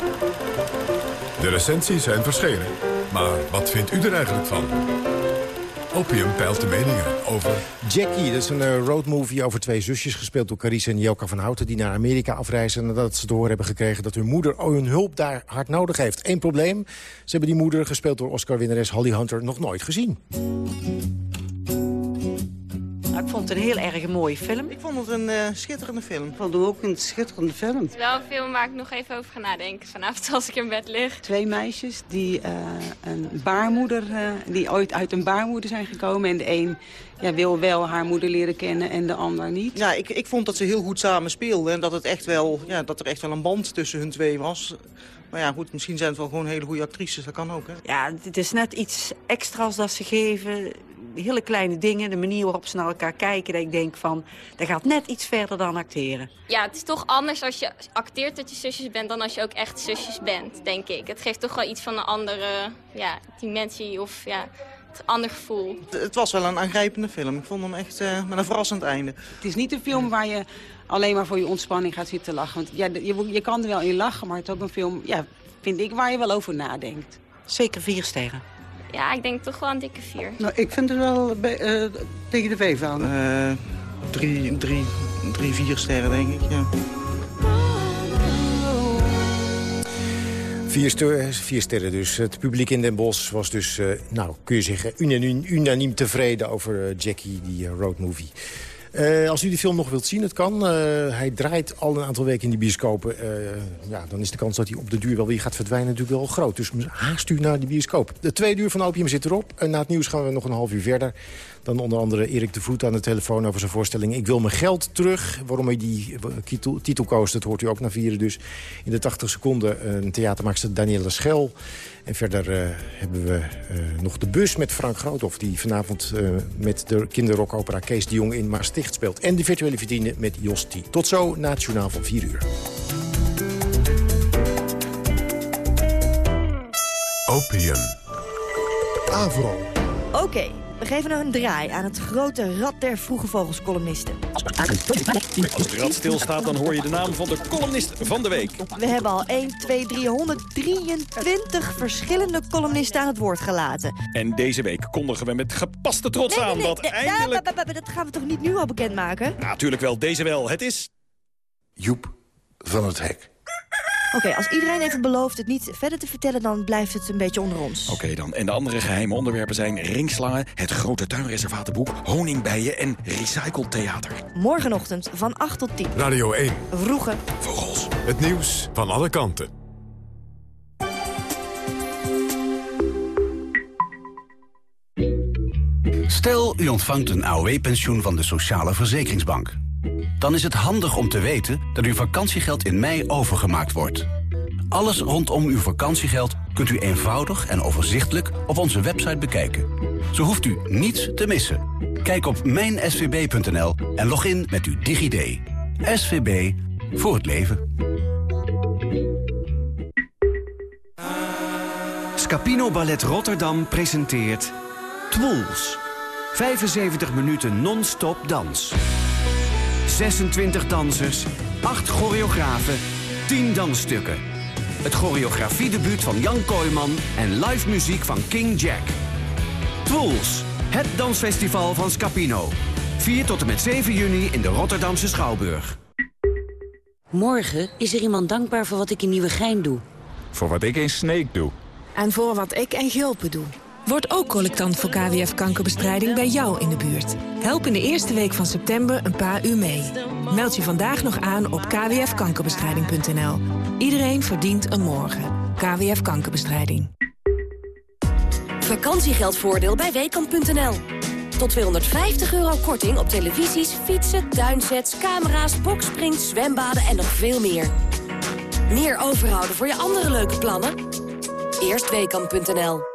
De recensies zijn verschenen. Maar wat vindt u er eigenlijk van? Opium peilt de meningen over...
Jackie, dat is een uh, roadmovie over twee zusjes... gespeeld door Carice en Jelka van Houten... die naar Amerika afreizen nadat ze door hebben gekregen... dat hun moeder hun hulp daar hard nodig heeft. Eén probleem, ze hebben die moeder, gespeeld door Oscar-winnares Holly Hunter... nog nooit gezien.
Nou, ik vond het een heel erg mooie film.
Ik vond het een uh, schitterende film.
Ik vond het ook een schitterende film.
Wel een film waar ik nog even over ga nadenken vanavond als ik in bed lig.
Twee meisjes die uh, een baarmoeder, uh, die ooit uit een baarmoeder zijn gekomen. En de een ja, wil wel haar moeder leren kennen en de ander niet.
Ja, ik, ik vond dat ze heel goed samen speelden. En dat, het echt wel, ja, dat er echt wel een band tussen hun twee was. Maar ja, goed, misschien zijn het wel gewoon hele goede actrices. Dat kan ook, hè?
Ja, het is net iets extra's dat ze geven hele kleine dingen, de manier waarop ze naar elkaar kijken... dat ik denk van, dat gaat net iets verder dan acteren.
Ja, het is toch anders als je acteert dat je zusjes bent... dan als je ook echt zusjes bent, denk ik. Het geeft toch wel iets van een andere ja, dimensie of ja, het ander gevoel.
Het, was wel een aangrijpende film. Ik vond hem echt uh, met een verrassend einde.
Het is niet een film waar je alleen maar voor je ontspanning gaat zitten lachen. Want ja, je, je kan er wel in lachen, maar het is ook een film, ja, vind ik, waar je wel over nadenkt. Zeker vier sterren.
Ja, ik denk toch wel een dikke vier.
Nou, ik vind het wel uh, tegen de vijf aan. Uh, drie, drie, drie, vier sterren, denk ik, ja.
Vier, ster vier, sterren dus. Het publiek in Den Bosch was dus, uh, nou, kun je zeggen, unaniem, unaniem tevreden over Jackie, die roadmovie. Uh, als u die film nog wilt zien, het kan. Uh, hij draait al een aantal weken in die bioscopen. Uh, ja, dan is de kans dat hij op de duur wel weer gaat verdwijnen natuurlijk wel groot. Dus haast u naar die bioscoop. De tweede uur van Opium zit erop. Na het nieuws gaan we nog een half uur verder. Dan onder andere Erik de Vroet aan de telefoon over zijn voorstelling... Ik wil mijn geld terug. Waarom hij die titel koos, dat hoort u ook naar vieren dus. In de 80 seconden een theatermaakster Danielle Schel. En verder uh, hebben we uh, nog de bus met Frank Groothoff... die vanavond uh, met de kinderrockopera Kees de Jong in Maastricht speelt. En de virtuele verdiende met Jos T. Tot zo na het journaal van 4 uur.
Opium.
Avro. Oké. Okay. We geven nog een draai aan het grote rad der vroege vogelscolumnisten.
Als het rad stilstaat, dan hoor je de naam van de columnist van de week.
We hebben al 1, 2, 3, 123 verschillende columnisten aan het woord gelaten.
En deze week kondigen we met gepaste trots aan dat eindelijk...
Dat gaan we toch niet nu al bekendmaken?
Natuurlijk wel, deze wel. Het is...
Joep van het Hek.
Oké, als iedereen even belooft het niet verder te vertellen... dan blijft het een beetje onder ons.
Oké dan. En de andere geheime onderwerpen zijn ringslangen... het grote tuinreservatenboek, honingbijen en recycletheater.
Morgenochtend van 8 tot 10.
Radio 1.
Vroege
vogels.
Het nieuws van alle kanten.
Stel, u ontvangt een AOW-pensioen van de Sociale Verzekeringsbank. Dan is het handig om te weten dat uw vakantiegeld in mei overgemaakt wordt. Alles rondom uw vakantiegeld kunt u eenvoudig en overzichtelijk op onze website bekijken. Zo hoeft u niets te missen. Kijk op mijnsvb.nl en log in met uw DigiD.
SVB voor het leven.
Scapino Ballet Rotterdam presenteert Twools. 75 minuten non-stop dans. 26 dansers, 8 choreografen, 10 dansstukken. Het choreografiedebuut van Jan Kooijman en live muziek van King Jack. Twools, het dansfestival van Scapino. 4 tot en met 7 juni in de Rotterdamse Schouwburg.
Morgen is er iemand dankbaar voor wat ik in Nieuwegein doe.
Voor wat ik in Sneek doe.
En voor wat ik in Gulpen doe. Word ook collectant voor KWF-kankerbestrijding bij jou in de buurt. Help in de eerste week van september een paar uur mee. Meld je vandaag nog aan op kwfkankerbestrijding.nl. Iedereen verdient een morgen. KWF Kankerbestrijding.
Vakantiegeldvoordeel bij Weekamp.nl. Tot 250 euro korting op televisies, fietsen, tuinsets, camera's, boksprings, zwembaden en nog veel meer. Meer overhouden voor je andere leuke plannen? Eerst Weekamp.nl.